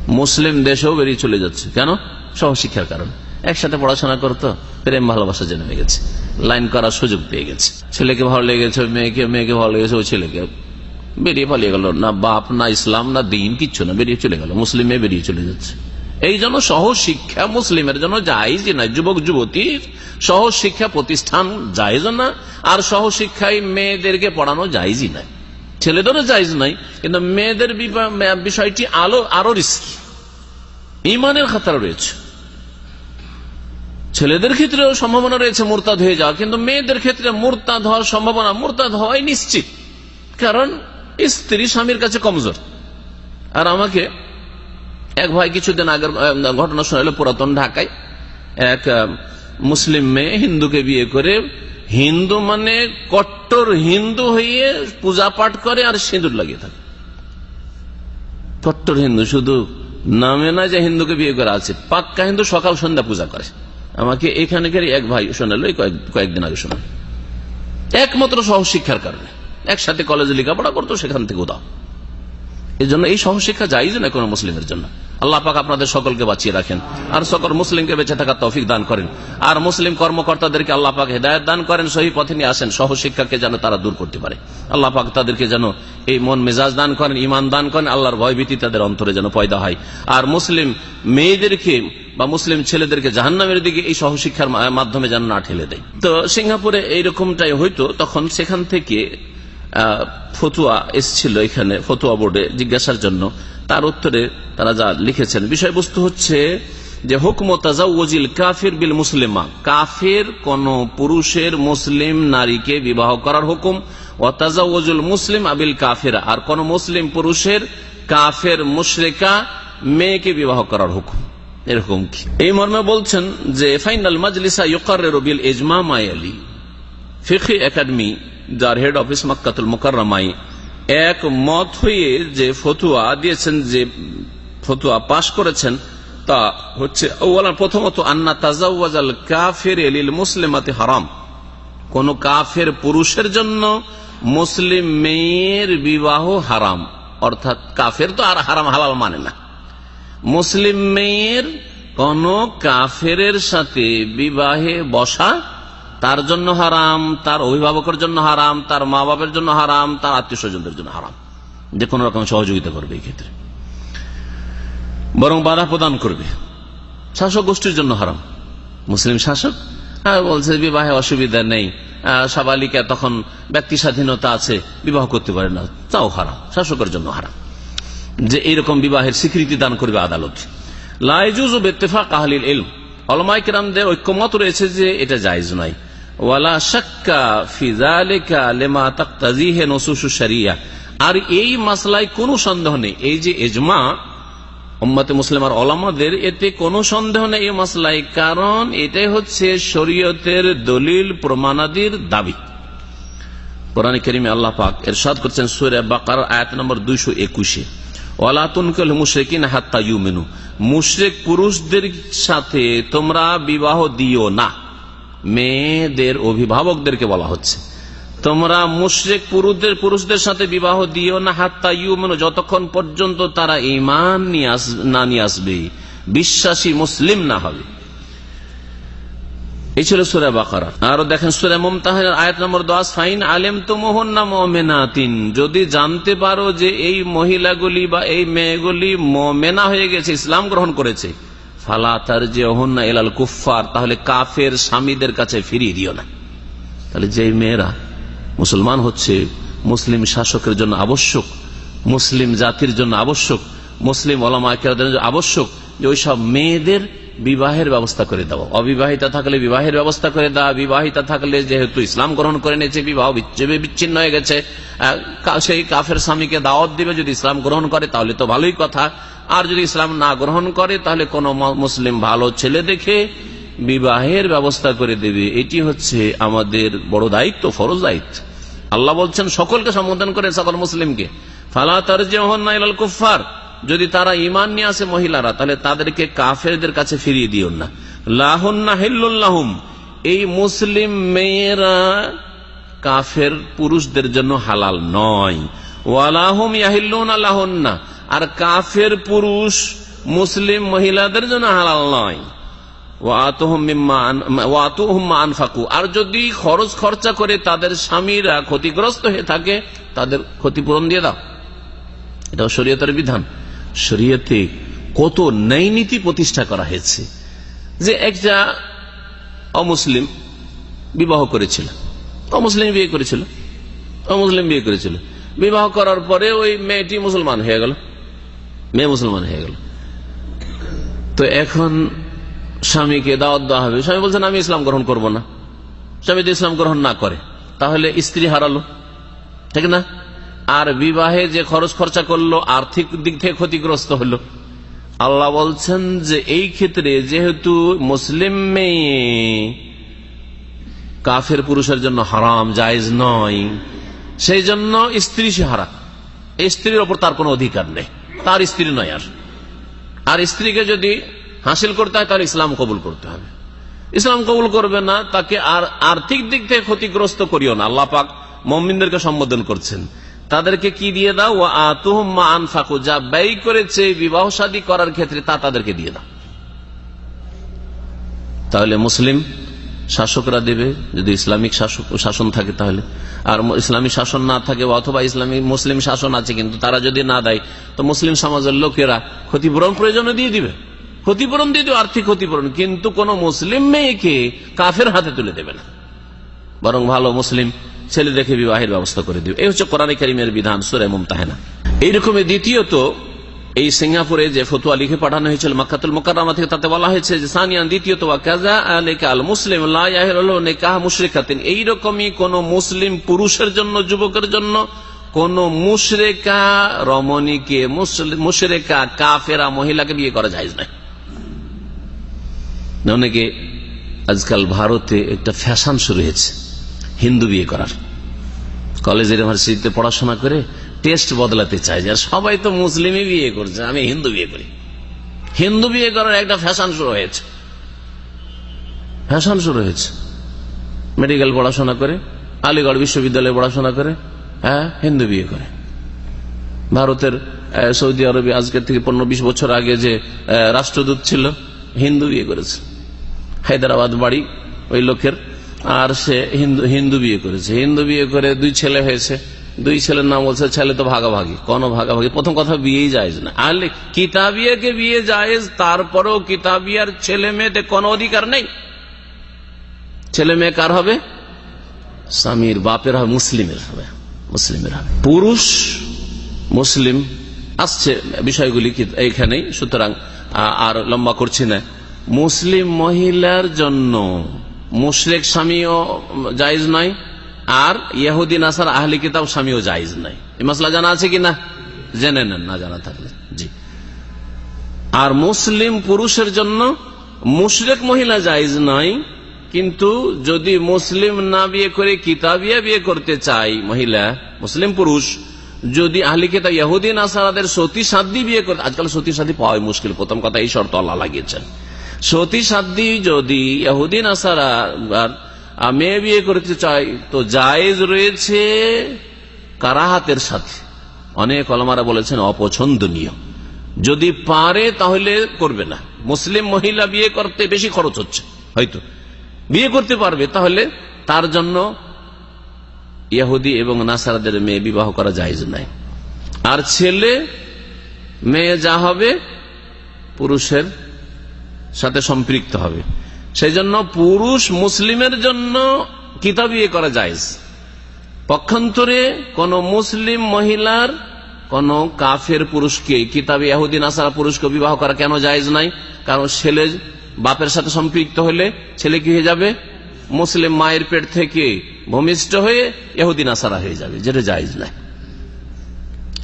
Speaker 1: মুসলিম দেশেও বেরিয়ে চলে যাচ্ছে। কেন? সহশিক্ষার কারণ। একসাথে পড়াশোনা করতো, প্রেম, ভালোবাসা জেনে গেছে। লাইন করার সুযোগ পেয়ে গেছে। ছেলেকে ভালো লেগেছে মেয়েকে মেয়েকে ভালো লেগেছে, ওই ছেলেকে বেরিয়ে পালিয়ে গেল। না বাপ, না ইসলাম, না দিন, কিচ্ছু না, বেরিয়ে চলে গেল। মুসলিমে বেরিয়ে চলে যাচ্ছে। এই জন্য সহজ শিক্ষা মুসলিমের জন্য জায়জ না যুবক, যুবতীর সহজ শিক্ষা প্রতিষ্ঠান জায়জ না, আর সহজ শিক্ষায় মেয়েদেরকে পড়ানো জায়জই নাই ছেলেদেরও জায়জ নাই কিন্তু মেয়েদের বিষয়টি আলো, আরও রিস্কি। ইমানের খাতার রয়েছে। ছেলেদের ক্ষেত্রেও সম্ভাবনা রয়েছে মোরতাদ হয়ে যাওয়া কিন্তু মেয়েদের ক্ষেত্রে মোরতাদ হওয়ার সম্ভাবনা, মোরতাদ হওয়াই নিশ্চিত। কারণ স্ত্রী স্বামীর কাছে কমজোর। আর আমাকে এক ভাই কিছুদিন আগের ঘটনা শোনালো পুরাতন ঢাকায়। এক মুসলিম মেয়ে হিন্দুকে বিয়ে করে, হিন্দু মানে কট্টর হিন্দু হয়ে পূজা পাঠ করে আর সিঁদুর লাগিয়ে থাকে। কট্টর হিন্দু শুধু নামে না যে হিন্দুকে বিয়ে করা আছে, পাক্কা হিন্দু সকাল সন্ধ্যা পূজা করে। আমাকে এখানে এক ভাই শোনালো কয়েকদিন আগে শোনাল। একমাত্র সহশিক্ষার কারণে। একসাথে কলেজে লেখাপড়া করতো, সেখান থেকে উদাহ এই জন্য এই সহশিক্ষা যাইজ না কোন মুসলিমের জন্য। আল্লাহ পাক আপনাদের সকলকে বাঁচিয়ে রাখেন। আর সকল মুসলিমকে বেঁচে থাকার তৌফিক দান করেন। আর মুসলিম কর্মকর্তাদেরকে আল্লাহ পাক হেদায়ত দান করেন, সহি পথে নিয়ে আসেন। সহশিক্ষাকে যেন তারা দূর করতে পারে। আল্লাহ পাক তাদেরকে যেন এই মন মেজাজ দান করেন ইমান দান করেন, আল্লাহর ভয়ভীতি তাদের অন্তরে যেন পয়দা হয়। আর মুসলিম মেয়েদেরকে বা মুসলিম ছেলেদেরকে জাহান্নামের দিকে এই সহশিক্ষার মাধ্যমে যেন না ঠেলে দেয়। তো সিঙ্গাপুরে এইরকমটাই হইতো, তখন সেখান থেকে ফতুয়া এসছিল এখানে, ফতুয়া বোর্ডে জিজ্ঞাসার জন্য। তার উত্তরে তারা যা লিখেছেন। বিষয়বস্তু হচ্ছে যে হুকমতাজিল কাফির বিল মুসলিমা। কাফের কোন পুরুষের মুসলিম নারীকে বিবাহ করার হুকুম। ও তাজাউজুল মুসলিম আবিল কাফের। আর কোন মুসলিম পুরুষের কাফের মুশরেকা মেয়েকে বিবাহ করার হুকুম। এরকম কি? এই মর্মে বলছেন যে, ফাইনাল মাজলিসা ইউকার বিল ইজমা মায়ালি। ফিখি একাডেমি, যার হেড অফিস মক্কাতুল মোকারমাই এক মত হয়ে যে ফতুয়া দিয়েছেন, যে ফতুয়া পাশ করেছেন, তা হচ্ছে প্রথমত, আন্না তাজাওয়াজাল কাফের এলিল মুসলিমাতে হারাম। কোন কাফের পুরুষের জন্য মুসলিম মেয়ের বিবাহ হারাম। অর্থাৎ কাফের তো আর হারাম, হালাল মানে না। মুসলিম মেয়ের কোন কাফের সাথে বিবাহে বসা তার জন্য হারাম তার অভিভাবকের জন্য হারাম তার মা বাবার জন্য হারাম তার আত্মীয় স্বজনদের জন্য হারাম। যে কোনো রকম সহযোগিতা করবে এই ক্ষেত্রে। বরং বাধা প্রদান করবে। শাসক গোষ্ঠীর জন্য হারাম। মুসলিম শাসক? হ্যাঁ, বলছে বিবাহে অসুবিধা নেই। সাবালিকা তখন ব্যক্তি স্বাধীনতা আছে বিবাহ করতে পারে না। তাও হারাম। শাসকের জন্য হারাম। যে এইরকম বিবাহের স্বীকৃতি দান করবে আদালত। লাইজুজ ও বেতেফা কাহলিল এলম অলমাইকেরামদের ঐক্যমত রয়েছে যে এটা জায়জ নয়। ওয়ালা শাক্কা ফিজালেকা লেমা তাক্তাজিহে নসুসু শরিয়া। আর এই মাসলায় কোনো সন্দেহ নেই। এই যে এজমা উম্মতে মুসলিম আর ওলামাদের, এতে কোনো সন্দেহ নেই এই মাসলায়। কারণ এটাই হচ্ছে শরীয়তের দলিল প্রমাণাদির দাবি। কোরআন করিমে আল্লাহ পাক এরশাদ করছেন সুরে বাকার আয়াত নম্বর দুইশো একুশে। ওয়ালাতুনকাল মুশরিকিন হাত্তা ইউমিনু। মুশরিক পুরুষদের সাথে তোমরা বিবাহ দিও না। মেয়েদের অভিভাবকদেরকে বলা হচ্ছে। তোমরা মুশরিক পুরুষদের পুরুষদের সাথে বিবাহ দিও না, হাত্তা ইউমিনু, যতক্ষণ পর্যন্ত তারা ইমান না নিয়ে আসবে। বিশ্বাসী মুসলিম না হবে। এই ছিল সুরা বাকারা। আরও দেখেন, সুরা মমতাহের আয়াত নম্বর দশ, ফাইন আলেম তো মোহন্না মোমেনাতিন, যদি জানতে পারো যে এই মহিলাগুলি বা এই মেয়েগুলি মোমেনা হয়ে গেছে, ইসলাম গ্রহণ করেছে ফালা তার যে অহন্না এলাল কুফার তাহলে কাফের স্বামীদের কাছে ফিরিয়ে দিও না। তাহলে যে মেয়েরা মুসলমান হচ্ছে, মুসলিম শাসকের জন্য আবশ্যক, মুসলিম জাতির জন্য আবশ্যক, মুসলিম ওলামাকের আবশ্যক, যে ওইসব মেয়েদের বিবাহের ব্যবস্থা করে দেওয়া অবিবাহিতা থাকলে বিবাহের ব্যবস্থা করে দেওয়া বিবাহিতা থাকলে যেহেতু ইসলাম গ্রহণ করে নিয়েছে, বিবাহ বিচ্ছিন্ন হয়ে গেছে সেই কাফের স্বামীকে দাওয়াত দিবে, যদি ইসলাম গ্রহণ করে, তাহলে তো ভালোই কথা। আর যদি ইসলাম না গ্রহণ করে, তাহলে কোন মুসলিম ভালো ছেলে দেখে বিবাহের ব্যবস্থা করে দেবে। এটি হচ্ছে আমাদের বড় দায়িত্ব, ফরজ দায়িত্ব। আল্লাহ বলছেন, সকলকে সম্বোধন করে সকল মুসলিমকে, ফালা তার যে কুফার যদি তারা ইমান নিয়ে আসে মহিলারা, তাহলে তাদেরকে কাফেরদের কাছে ফিরিয়ে দিও না। লাহুন্না হিল্লুল্লাহুম এই মুসলিম মেয়েরা কাফের পুরুষদের জন্য হালাল নয়। ওয়ালাহুম ইয়াহিল্লুন আর কাফের, পুরুষ, মুসলিম মহিলাদের জন্য হালাল নয়। আর যদি খরচ খরচা করে তাদের স্বামীরা ক্ষতিগ্রস্ত হয়ে থাকে, তাদের ক্ষতিপূরণ দিয়ে দাও। এটা শরীয়তের বিধান। শরীয়তে কত ন্যায় নীতি প্রতিষ্ঠা করা হয়েছে যে একটা অমুসলিম বিবাহ করেছিল। অমুসলিম বিয়ে করেছিল। অমুসলিম বিয়ে করেছিল। বিবাহ করার পরে ওই মেয়েটি মুসলমান হয়ে গেল। মেয়ে মুসলমান হয়ে গেল। তো এখন স্বামীকে দাওয়াত দেওয়া হবে। স্বামী বলছেন, আমি ইসলাম গ্রহণ করব না। স্বামী যদি ইসলাম গ্রহণ না করে, তাহলে স্ত্রী হারালো। ঠিক না? আর বিবাহে যে খরচ খরচা করল, আর্থিক দিক থেকে ক্ষতিগ্রস্ত হলো। আল্লাহ বলছেন যে, এই ক্ষেত্রে যেহেতু মুসলিম মেয়ে কাফের পুরুষের জন্য হারাম, জায়েজ নয়, সেই জন্য স্ত্রী সে হারা স্ত্রীর ওপর তার কোনো অধিকার নেই। তার স্ত্রী নয় আর আর স্ত্রীকে যদি হাসিল করতে হয়, তাহলে ইসলাম কবুল করতে হবে। ইসলাম কবুল করবে না, তাকে আর আর্থিক দিক থেকে ক্ষতিগ্রস্ত করিও না। আল্লাহ পাক মমিনদেরকে সম্বোধন করছেন। তাদেরকে কি দিয়ে দাও? আতুহম্মা আনফাকু। যা ব্যয় করেছে বিবাহ শাদী করার ক্ষেত্রে তা তাদেরকে দিয়ে দাও। তাহলে মুসলিম শাসকরা দেবে। যদি ইসলামিক শাসন থাকে তাহলে। আর ইসলামিক শাসন না থাকে অথবা ইসলামিক মুসলিম শাসন আছে, কিন্তু তারা যদি না দেয়, তো মুসলিম সমাজের লোকেরা ক্ষতিপূরণ প্রয়োজনে দিয়ে দিবে। ক্ষতিপূরণ দিয়ে দিবে, আর্থিক ক্ষতিপূরণ। কিন্তু কোন মুসলিম মেয়েকে কাফের হাতে তুলে দেবে না। বরং ভালো মুসলিম ছেলে দেখে বিবাহের ব্যবস্থা করে দিবে। এই হচ্ছে কোরআন করিমের বিধান, সুরে মুমতাহেনা। এইরকমের দ্বিতীয়ত এই সিঙ্গাপুরে যে ফতুয়া লিখে পাঠানো হয়েছিল মাকাতুল মোকারমা থেকে, তাতে বলা হয়েছে যে, সানিয়ান দ্বিতীয়ত মুসলিম মুশরিকাতিন। এইরকমই কোন মুসলিম পুরুষের জন্য, যুবকের জন্য কোন মুশরেকা রমণীকে মুশরেকা কাফেরা মহিলাকে বিয়ে করা যায় না অনেকে আজকাল ভারতে একটা ফ্যাশন শুরু হয়েছে, হিন্দু বিয়ে করার। কলেজ ইউনিভার্সিটিতে পড়াশোনা করে টেস্ট বদলাতে চায় যে সবাই তো মুসলিমই বিয়ে করছে, আমি হিন্দু বিয়ে করি। হিন্দু বিয়ে করার একটা ফ্যাশন শুরু হয়েছে। ফ্যাশন শুরু হয়েছে। মেডিকেল পড়াশোনা করে, আলিগড় বিশ্ববিদ্যালয়ে পড়াশোনা করে হ্যাঁ হিন্দু বিয়ে করে। ভারতের সৌদি আরবে আজকে থেকে পনেরো বিশ বছর আগে যে রাষ্ট্রদূত ছিল, হিন্দু বিয়ে করেছে। হায়দ্রাবাদ বাড়ি, ওই লোকের। আর সে হিন্দু হিন্দু বিয়ে করেছে। হিন্দু বিয়ে করে দুই ছেলে হয়েছে। দুই ছেলের নাম বলছে, ছেলে তো ভাগাভাগি, কোন ভাগাভাগি। প্রথম কথা বিয়েই যায় না। আর কিতাবিয়াকে বিয়ে যায় তারপরেও কিতাবিয়ার ছেলে মেয়েতে কোনো অধিকার নেই। ছেলে মেয়ে কার হবে? স্বামীর, বাপের হবে, মুসলিমের হবে মুসলিমের হবে। পুরুষ, মুসলিম, আসছে বিষয়গুলি এইখানেই, সুতরাং আর লম্বা করছি না। মুসলিম মহিলার জন্য মুশরেক স্বামীও জায়জ নয়। আর ইহুদিন আসার আহলি কিতাব স্বামীও জায়জ নাই। এই মশলা জানা আছে কি না? জেনে নেন, না জানা থাকলে। জি। আর মুসলিম পুরুষের জন্য মুশরেক মহিলা জায়জ নয় কিন্তু যদি মুসলিম না বিয়ে করে কিতাবিয়া বিয়ে করতে চাই মহিলা, মুসলিম পুরুষ, যদি আহলি কিতাব ইহুদিন আসারাদের সতী সাধ্য বিয়ে করতে আজকাল সতী সাধ্য পাওয়াই মুশকিল, প্রথম কথা এই শর্ত আল্লাহ লাগিয়েছেন। সতী সাধ্য যদি ইহুদিন আসারা মেয়ে বিয়ে করতে চাই, তো জায়েজ রয়েছে কারাহাতের সাথে। অনেক অলমারা বলেছেন অপছন্দনীয়। যদি পারে তাহলে করবে না। মুসলিম মহিলা বিয়ে করতে বেশি খরচ হচ্ছে, হয়তো। বিয়ে করতে পারবে, তাহলে তার জন্য ইয়াহুদি এবং নাসারাদের মেয়ে বিবাহ করা যায় নাই। আর ছেলে, মেয়ে যা হবে পুরুষের সাথে সম্পৃক্ত হবে। সেই জন্য পুরুষ মুসলিমের জন্য কিতাব বিয়ে করা যায় পক্ষান্তরে কোন মুসলিম মহিলার, কোন কাফের পুরুষকে কিতাবে এহুদিন আসারা পুরুষকে বিবাহ করা কেন জায়েজ নাই? কারণ ছেলে বাপের সাথে সম্পৃক্ত হলে ছেলে কি হয়ে যাবে? মুসলিম মায়ের পেট থেকে ভূমিষ্ঠ হয়ে এহুদিন আসারা হয়ে যাবে, যেটা জায়েজ নাই।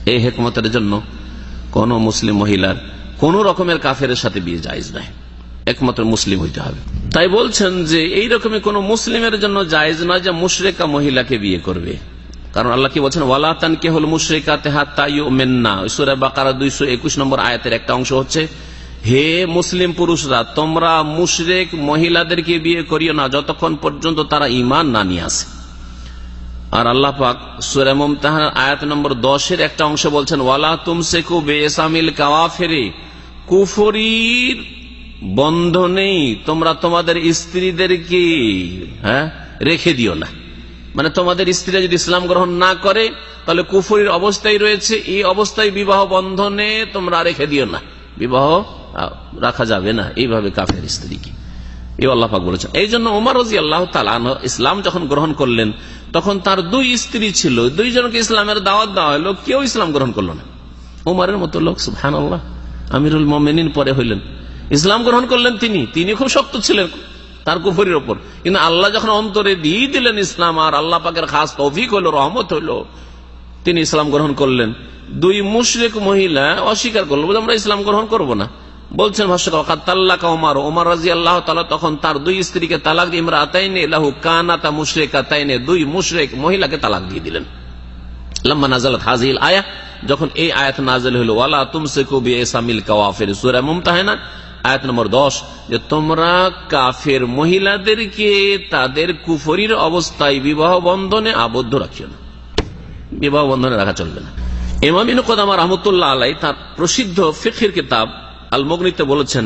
Speaker 1: এই হেকমতের জন্য কোন মুসলিম মহিলার কোন রকমের কাফের সাথে বিয়ে জায়েজ নাই। একমাত্র মুসলিম হইতে হবে। তাই বলছেন যে এই রকমের কোন মুসলিমের জন্য জায়েজ নয় যে মুশরেকা মহিলাকে বিয়ে করবে। কারণ আল্লাহ কি বলছেন ওয়ালাতান কে হল মুশরেকা তেহাত মেন্না সুরা বাকারা দুইশো একুশ নম্বর আয়াতের একটা অংশ হচ্ছে, হে মুসলিম পুরুষরা, তোমরা মুশরেক মহিলাদেরকে বিয়ে করিও না যতক্ষণ পর্যন্ত তারা ইমান না নিয়ে আসে। আর আল্লাহ পাক সুরে মুমতাহান আয়াত নম্বর দশের একটা অংশ বলছেন, ওয়ালা তুমসেকু বেসামিল কাওয়াফেরে। কুফরির বন্ধনেই তোমরা তোমাদের স্ত্রীদেরকে হ্যাঁ রেখে দিও না। মানে তোমাদের স্ত্রীরা যদি ইসলাম গ্রহণ না করে, তাহলে কুফরির অবস্থায় রয়েছে, এই অবস্থায় বিবাহ বন্ধনে তোমরা রেখে দিও না। বিবাহ রাখা যাবে না, এইভাবে কাফের স্ত্রীকে। এই আল্লাহাক বলেছেন। এই জন্য ওমর রাজি আল্লাহ ইসলাম যখন গ্রহণ করলেন, তখন তার দুই স্ত্রী ছিল, দুইজনকে ইসলামের দাওয়াত দেওয়া হলো, কেউ ইসলাম গ্রহণ করল না। ওমারের মতো লোক সুহান আল্লাহ আমিরুল মমিনিন পরে হইলেন। ইসলাম গ্রহণ করলেন তিনি তিনি খুব শক্ত ছিলেন তার কুফরির ওপর। কিন্তু আল্লাহ যখন অন্তরে দিয়ে দিলেন ইসলাম, আর আল্লাহ পাকের খাস তৌফিক হইল, রহমত হইল, তিনি ইসলাম গ্রহণ করলেন। দুই মুশরিক মহিলা অস্বীকার করল আমরা ইসলাম গ্রহণ করব না। বলছেন তার দুই স্ত্রীকে মুশরেকা মহিলাকে তালাক দিয়ে দিলেন। হাজিল আয়া যখন এই আয়াত ওয়ালা আয়াত নম্বর দশ, যে তোমরা কাফের মহিলাদেরকে তাদের কুফরির অবস্থায় বিবাহ বন্ধনে আবদ্ধ রাখিও না। বিবাহ বন্ধনে রাখা চলবে না। এমামিন কোদামা রহমতুল্লাহ আলাই তার প্রসিদ্ধ ফিখির কিতাব আল মগনিতে বলেছেন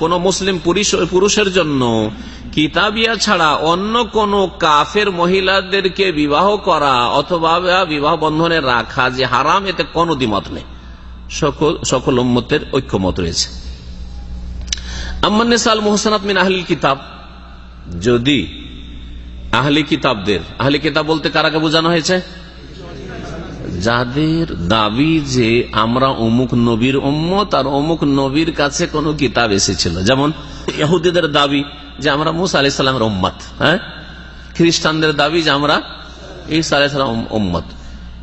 Speaker 1: কোন মুসলিম পুরুষের জন্য কিতাবিয়া ছাড়া অন্য কোন কাফের মহিলাদেরকে বিবাহ করা অথবা বিবাহ বন্ধনে রাখা যে হারাম, এতে কোন দ্বিমত নেই। সকল সকল উম্মতের ঐক্যমত রয়েছে। আম্মান্নেসাল মোহসানাত মিন আহলিল কিতাব, যদি আহলি কিতাবদের, আহলি কিতাব বলতে কারাকে বোঝানো হয়েছে? যাদের দাবি যে আমরা অমুক নবীর উম্মত আর অমুক নবীর কাছে কোন কিতাব এসেছিল। যেমন ইহুদিদের দাবি যে আমরা মুসা আলি সাল্লামের উম্মত হ্যাঁ? খ্রিস্টানদের দাবি যে আমরা ঈসা আলি সাল্লাম উম্মত।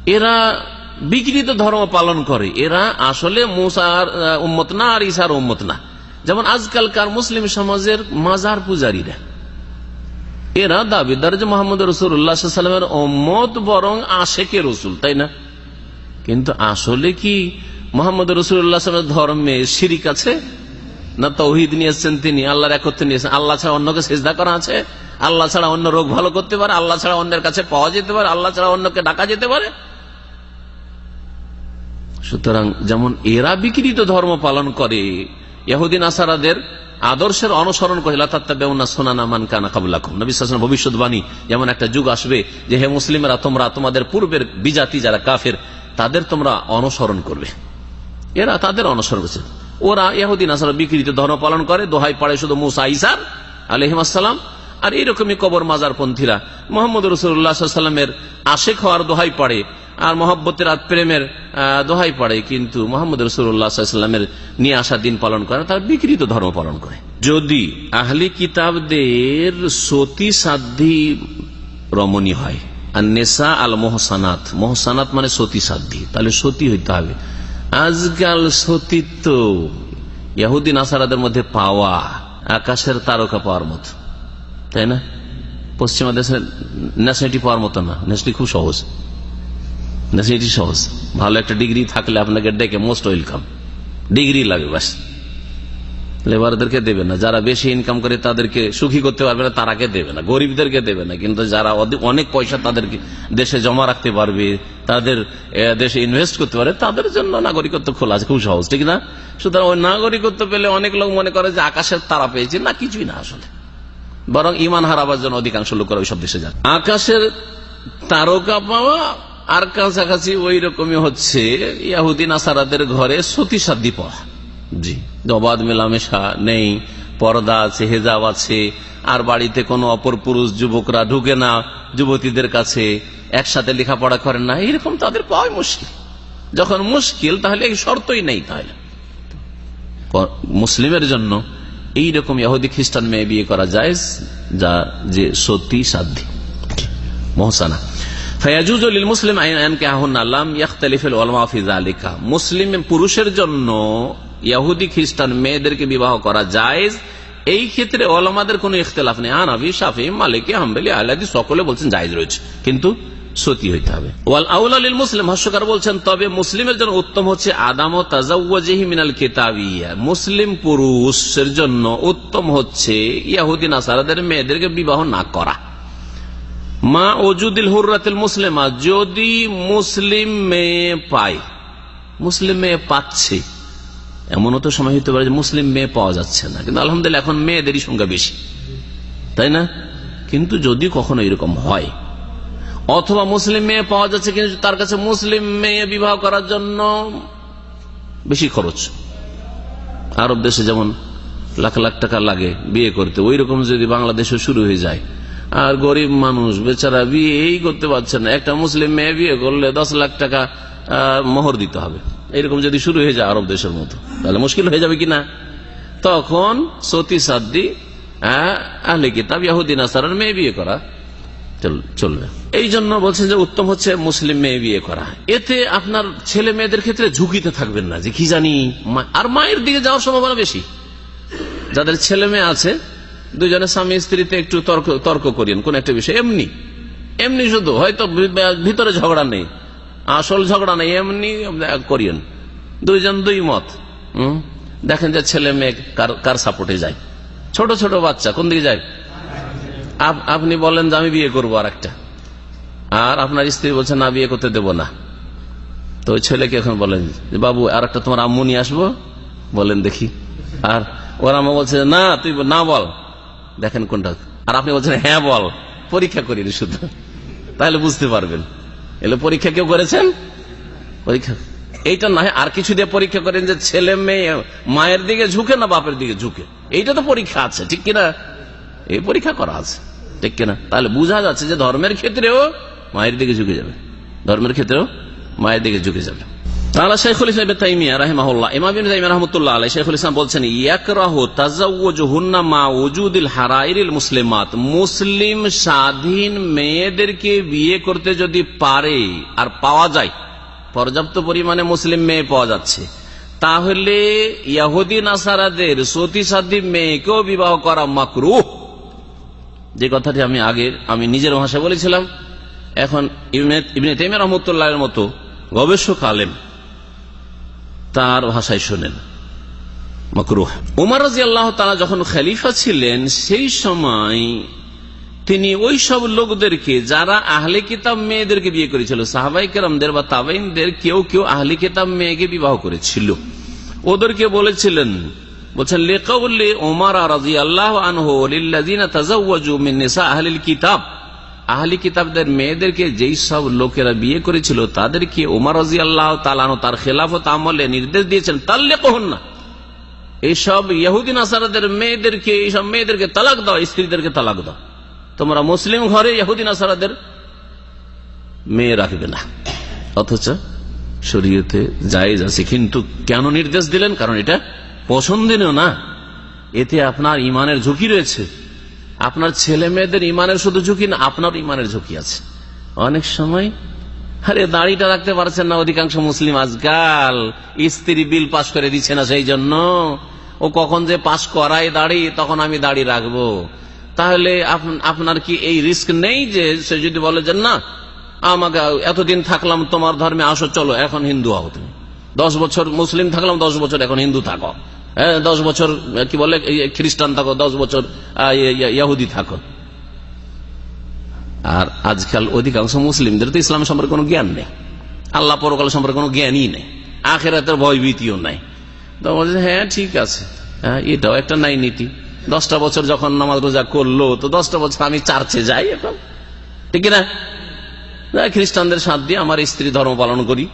Speaker 1: এরা বিকৃত ধর্ম পালন করে। এরা আসলে মুসার উম্মত না আর ঈশার উম্মত না। যেমন আজকালকার মুসলিম সমাজের মাজার পূজারীরা। এরা দাবিদার যে মোহাম্মদ রসুল্লাহামের অম্মত বরং আশেকে রসুল, তাই না? কিন্তু আসলে কি মোহাম্মদ রসুল্লাহামের ধর্মে শিরিক আছে? না তৌহিদ নিয়ে এসছেন তিনি, আল্লাহর একত্রে নিয়েছেন আল্লাহ ছাড়া অন্যকে সেজদা করা আছে? আল্লাহ ছাড়া অন্য রোগ ভালো করতে পারে? আল্লাহ ছাড়া অন্যের কাছে পাওয়া যেতে পারে? আল্লাহ ছাড়া অন্যকে ডাকা যেতে পারে? সুতরাং যেমন এরা বিকৃত ধর্ম পালন করে ইহুদিন আসারাদের আদর্শের অনুসরণ করে ভবিষ্যৎবাণী, যেমন একটা যুগ আসবে যে, হে মুসলিমরা, তোমরা তোমাদের পূর্বের বিজাতি যারা কাফের, তাদের তোমরা অনুসরণ করবে। এরা তাদের অনুসরণ করছে। ওরা ইহুদিন আসারা বিকৃত ধর্ম পালন করে, দোহাই পড়ে শুধু মুসা ইসার আলহিমাসাল্লাম আর এইরকমই কবর মাজার পন্থীরা মোহাম্মদ রসুল্লাহামের আশেখ হওয়ার দোহাই পড়ে আর মহব্বতের আর প্রেমের দোহাই পড়ে, কিন্তু মোহাম্মদ রসুল্লাহামের নিয়ে আসা দিন পালন করে, তার বিকৃত ধর্ম পালন করে। যদি আহলি কিতাবদের সতী সাধ্যি রমণী হয় আর নেশা আল মোহসানাত মোহসানাত মানে সতী সাধ্যি তাহলে সতী হইতে হবে। আজকাল সতীত্ব ইয়াহুদ্দিন আসারাদের মধ্যে পাওয়া আকাশের তারকা পাওয়ার মতো, তাই না? পশ্চিমা দেশের ন্যাশনালিটি পাওয়ার মতো না ন্যাশনালি খুব সহজ। ন্যাশনালিটি সহজ ভালো একটা ডিগ্রি থাকলে আপনাকে ডেকে মোস্ট ওয়েলকাম ডিগ্রি লাগে বাস। লেবারদেরকে দেবে না। যারা বেশি ইনকাম করে তাদেরকে সুখী করতে পারবে না, তারাকে দেবে না। গরিবদেরকে দেবে না। কিন্তু যারা অনেক পয়সা তাদেরকে দেশে জমা রাখতে পারবে, তাদের দেশে ইনভেস্ট করতে পারে তাদের জন্য নাগরিকত্ব খোলা আছে। খুব সহজ, ঠিক না? সুতরাং ওই নাগরিকত্ব পেলে অনেক লোক মনে করে যে আকাশের তারা পেয়েছে। না, কিছুই না আসলে। বরং ইমান হারাবার জন্য অধিকাংশ লোকেরা ওইসব দেশে যান আকাশের তারকা পাওয়া আর কাছাকাছি ওই রকমই হচ্ছে ইয়াহুদ্দিন আসারাদের ঘরে সতী সাধ্যি পাওয়া জি। অবাধ মেলামেশা নেই পর্দা আছে হেজাব আছে আর বাড়িতে কোনো অপর পুরুষ যুবকরা ঢুকে না যুবতীদের কাছে একসাথে লেখাপড়া করেন না এরকম তাদের পাওয়াই মুশকিল। যখন মুশকিল তাহলে এই শর্তই নেই তাহলে। মুসলিমের জন্য এইরকম ইহুদি খ্রিস্টান মেয়ে বিয়ে করা যায় যা যে সত্যি সাধ্যি মহসানা। মুসলিম পুরুষের জন্য ইয়াহুদি খ্রিস্টান মেয়েদেরকে বিবাহ করা যায় এই ক্ষেত্রে ওলামাদের কোন ইখতলাফ নেই। আনাবি সাফি মালিক, হাম্বেলি, আলাদি সকলে বলছেন জায়জ রয়েছে। কিন্তু হবে। মুসলিম বলছেন, তবে মুসলিমের জন্য উত্তম হচ্ছে আদাম ও তাজাউজি মিনাল মুসলিম পুরুষের জন্য উত্তম হচ্ছে ইয়াহুদ্দিন আসারাদের মেয়েদেরকে বিবাহ না করা। মা ওজুদিল হুরাতিল মুসলিমা, যদি মুসলিম মেয়ে পায়, মুসলিম মেয়ে পাচ্ছে, এমনও তো সময় হতে পারে যে মুসলিম মেয়ে পাওয়া যাচ্ছে না। কিন্তু আলহামদুলিল্লাহ এখন মেয়েদেরই সংখ্যা বেশি। তাই না? কিন্তু যদি কখনো এরকম হয়, অথবা মুসলিম মেয়ে পাওয়া যাচ্ছে কিন্তু তার কাছে মুসলিম মেয়ে বিবাহ করার জন্য বেশি খরচ। আরব দেশে যেমন লাখ লাখ টাকা লাগে বিয়ে করতে ওই রকম যদি বাংলাদেশে শুরু হয়ে যায় আর গরিব মানুষ, বেচারা বিয়ে এই করতে পারছে না। একটা মুসলিম মেয়ে বিয়ে করলে দশ লাখ টাকা মোহর দিতে হবে। এরকম যদি শুরু হয়ে যায় আরব দেশের মতো, তাহলে মুশকিল হয়ে যাবে কিনা? তখন সতী সাদ্দি আহলে কিতাব ইয়াহুদ্দিন আসার মেয়ে বিয়ে করা চলবে। এই জন্য বলছেন যে উত্তম হচ্ছে মুসলিম মেয়ে বিয়ে করা। এতে আপনার ছেলে মেয়েদের ক্ষেত্রে ঝুঁকিতে থাকবেন না, যে কি জানি আর মায়ের দিকে যাওয়ার সম্ভাবনা বেশি। যাদের ছেলে মেয়ে আছে দুজনের স্বামী স্ত্রীতে একটু তর্ক তর্ক করিয়েন, কোন একটা বিষয়। এমনি এমনি শুধু, হয়তো ভিতরে ঝগড়া নেই, আসল ঝগড়া নেই, এমনি করিয়েন। দুইজন দুই মত দেখেন যে ছেলে মেয়ে কার সাপোর্টে যায়। ছোট ছোট বাচ্চা, কোন দিকে যায়? আপনি বলেন যে আমি বিয়ে করব আর একটা আর আপনার স্ত্রী বলছে, না, বিয়ে করতে দেব না। তো ওই ছেলেকে এখন বলেন বাবু আর একটা তোমার আম্মু নিয়ে আসব? বলেন দেখি। আর ওর আম্মা বলছে, না, তুই না বল। দেখেন কোনটা। আর আপনি বলছেন হ্যাঁ বল, পরীক্ষা করিনি শুধু। তাহলে বুঝতে পারবেন। এলে পরীক্ষা কেউ করেছেন? পরীক্ষা? এইটা না আর কিছু দিয়ে পরীক্ষা করেন যে ছেলে মেয়ে, মায়ের দিকে ঝুঁকে না বাপের দিকে ঝুঁকে? এইটা তো পরীক্ষা আছে, ঠিক কিনা? এই পরীক্ষা করা আছে, ঠিক কিনা? তাহলে বোঝা যাচ্ছে যে ধর্মের ক্ষেত্রেও মায়ের দিকে ঝুঁকে যাবে। ধর্মের ক্ষেত্রেও মায়ের দিকে ঝুঁকে যাবে। তাহলে শেখুল ইসলাম তাইমিয়া রাহিমাহুল্লাহ, ইমাম তাইমিয়া রহমতুল্লাহ আলাই শেখুল ইসলাম বলছেন, ইয়াকরাহ তাজাউজুহুন্না মা ওজুদিল হারাইরিল মুসলিমাত, মুসলিম স্বাধীন মেয়েদেরকে বিয়ে করতে যদি পারে আর পাওয়া যায়, পর্যাপ্ত পরিমাণে মুসলিম মেয়ে পাওয়া যাচ্ছে, তাহলে ইয়াহুদ্দিন আসারাদের সতী সাধ্যী মেয়েকেও বিবাহ করা মাকরু যে কথাটি আমি আগে, আমি নিজের ভাষায় বলেছিলাম, এখন ইবনে তেমিয়া রহমতুল্লাহ মতো গবেষক আলেম তার ভাষায় শোনেন। মকরুহ। উমার রাজি আল্লাহ তালা যখন খালিফা ছিলেন, সেই সময় তিনি ওই সব লোকদেরকে, যারা আহলে কিতাব মেয়েদেরকে বিয়ে করেছিল সাহাবাই কেরামদের বা তাবাইনদের কেউ কেউ আহলে কিতাব মেয়েকে বিবাহ করেছিল। ওদেরকে বলেছিলেন, বলছেন লেকাউল্লি ওমার রাজি আল্লাহ আনহু তাজাওয়াজু মিন আহলিল কিতাব। আহলি কিতাবদের মেয়েদেরকে যেই সব লোকেরা বিয়ে করেছিল, তাদেরকে ওমর আল্লাহ তালানো তার খেলাফত আমলে নির্দেশ দিয়েছেন তাল্লে কহন না এইসব ইহুদিন আসারাদের মেয়েদেরকে এইসব মেয়েদেরকে তালাক দাও, স্ত্রীদেরকে তালাক দাও। তোমরা মুসলিম ঘরে ইহুদিন আসারাদের মেয়ে রাখবে না। অথচ শরীয়তে জায়েজ আছে, কিন্তু কেন নির্দেশ দিলেন? কারণ এটা পছন্দনীয় না। এতে আপনার ইমানের ঝুঁকি রয়েছে। আপনার ছেলে মেয়েদের ইমানের শুধু ঝুঁকি না, আপনার ইমানের ঝুঁকি আছে। অনেক সময়, আরে দাড়িটা রাখতে পারছেন না অধিকাংশ মুসলিম আজকাল। স্ত্রী বিল পাশ করে দিচ্ছে না সেই জন্য। ও কখন যে পাশ করায় দাড়ি, তখন আমি দাড়ি রাখব। তাহলে আপনার কি এই রিস্ক নেই যে সে যদি বলে যে না, আমাকে এতদিন থাকলাম, তোমার ধর্মে আসো, চলো, এখন হিন্দু হও তুমি। দশ বছর মুসলিম থাকলাম, দশ বছর এখন হিন্দু থাকো। দশ বছর কি বলে খ্রিস্টান থাকো, দশ বছর ইয়াহুদি থাকো। আর আজকাল অধিকাংশ মুসলিমদের তো ইসলাম সম্পর্কে কোনো জ্ঞান নেই। আল্লাহ পরকাল সম্পর্কে কোনো জ্ঞানই নেই। আখেরাতের ভয়ভীতিও নাই। তো বলছে হ্যাঁ ঠিক আছে। হ্যাঁ এটাও একটা নাই নীতি দশটা বছর যখন নামাজ রোজা করল, তো দশটা বছর আমি চার্চে যাই এখন। ঠিক না, খ্রিস্টানদের সাথ দিয়ে আমার স্ত্রী ধর্ম পালন করি।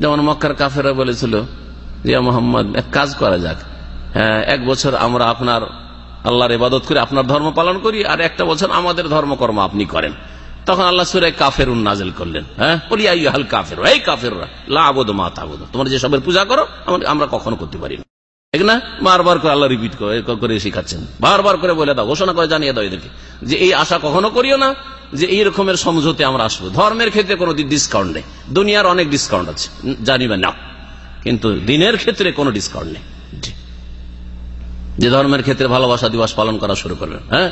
Speaker 1: যেমন মক্কার কাফেরা বলেছিল মোহাম্মদ, এক কাজ করা যাক। হ্যাঁ এক বছর আমরা আপনার আল্লাহর ইবাদত করে আপনার ধর্ম পালন করি আর একটা বছর আমাদের ধর্মকর্ম আপনি করেন। তখন আল্লাহ সুরে কাফের নাজেল করলেন। হ্যাঁ? কাফের এই পূজা করো, আমরা কখনো করতে পারি না। না? বারবার করে আল্লাহ রিপিট করে শিখাচ্ছেন। বারবার করে বলে দাও, ঘোষণা করে জানিয়ে দাও এদেরকে। যে এই আশা কখনো করিও না, যে এই রকমের সমঝোতে আমরা আসব। ধর্মের ক্ষেত্রে কোনো ডিসকাউন্ট নেই। দুনিয়ার অনেক ডিসকাউন্ট আছে। জানিবে না কিন্তু দিনের ক্ষেত্রে কোনো ডিসকাউন্ট নেই। যে ধর্মের ক্ষেত্রে ভালোবাসা দিবস পালন করা শুরু করবেন হ্যাঁ?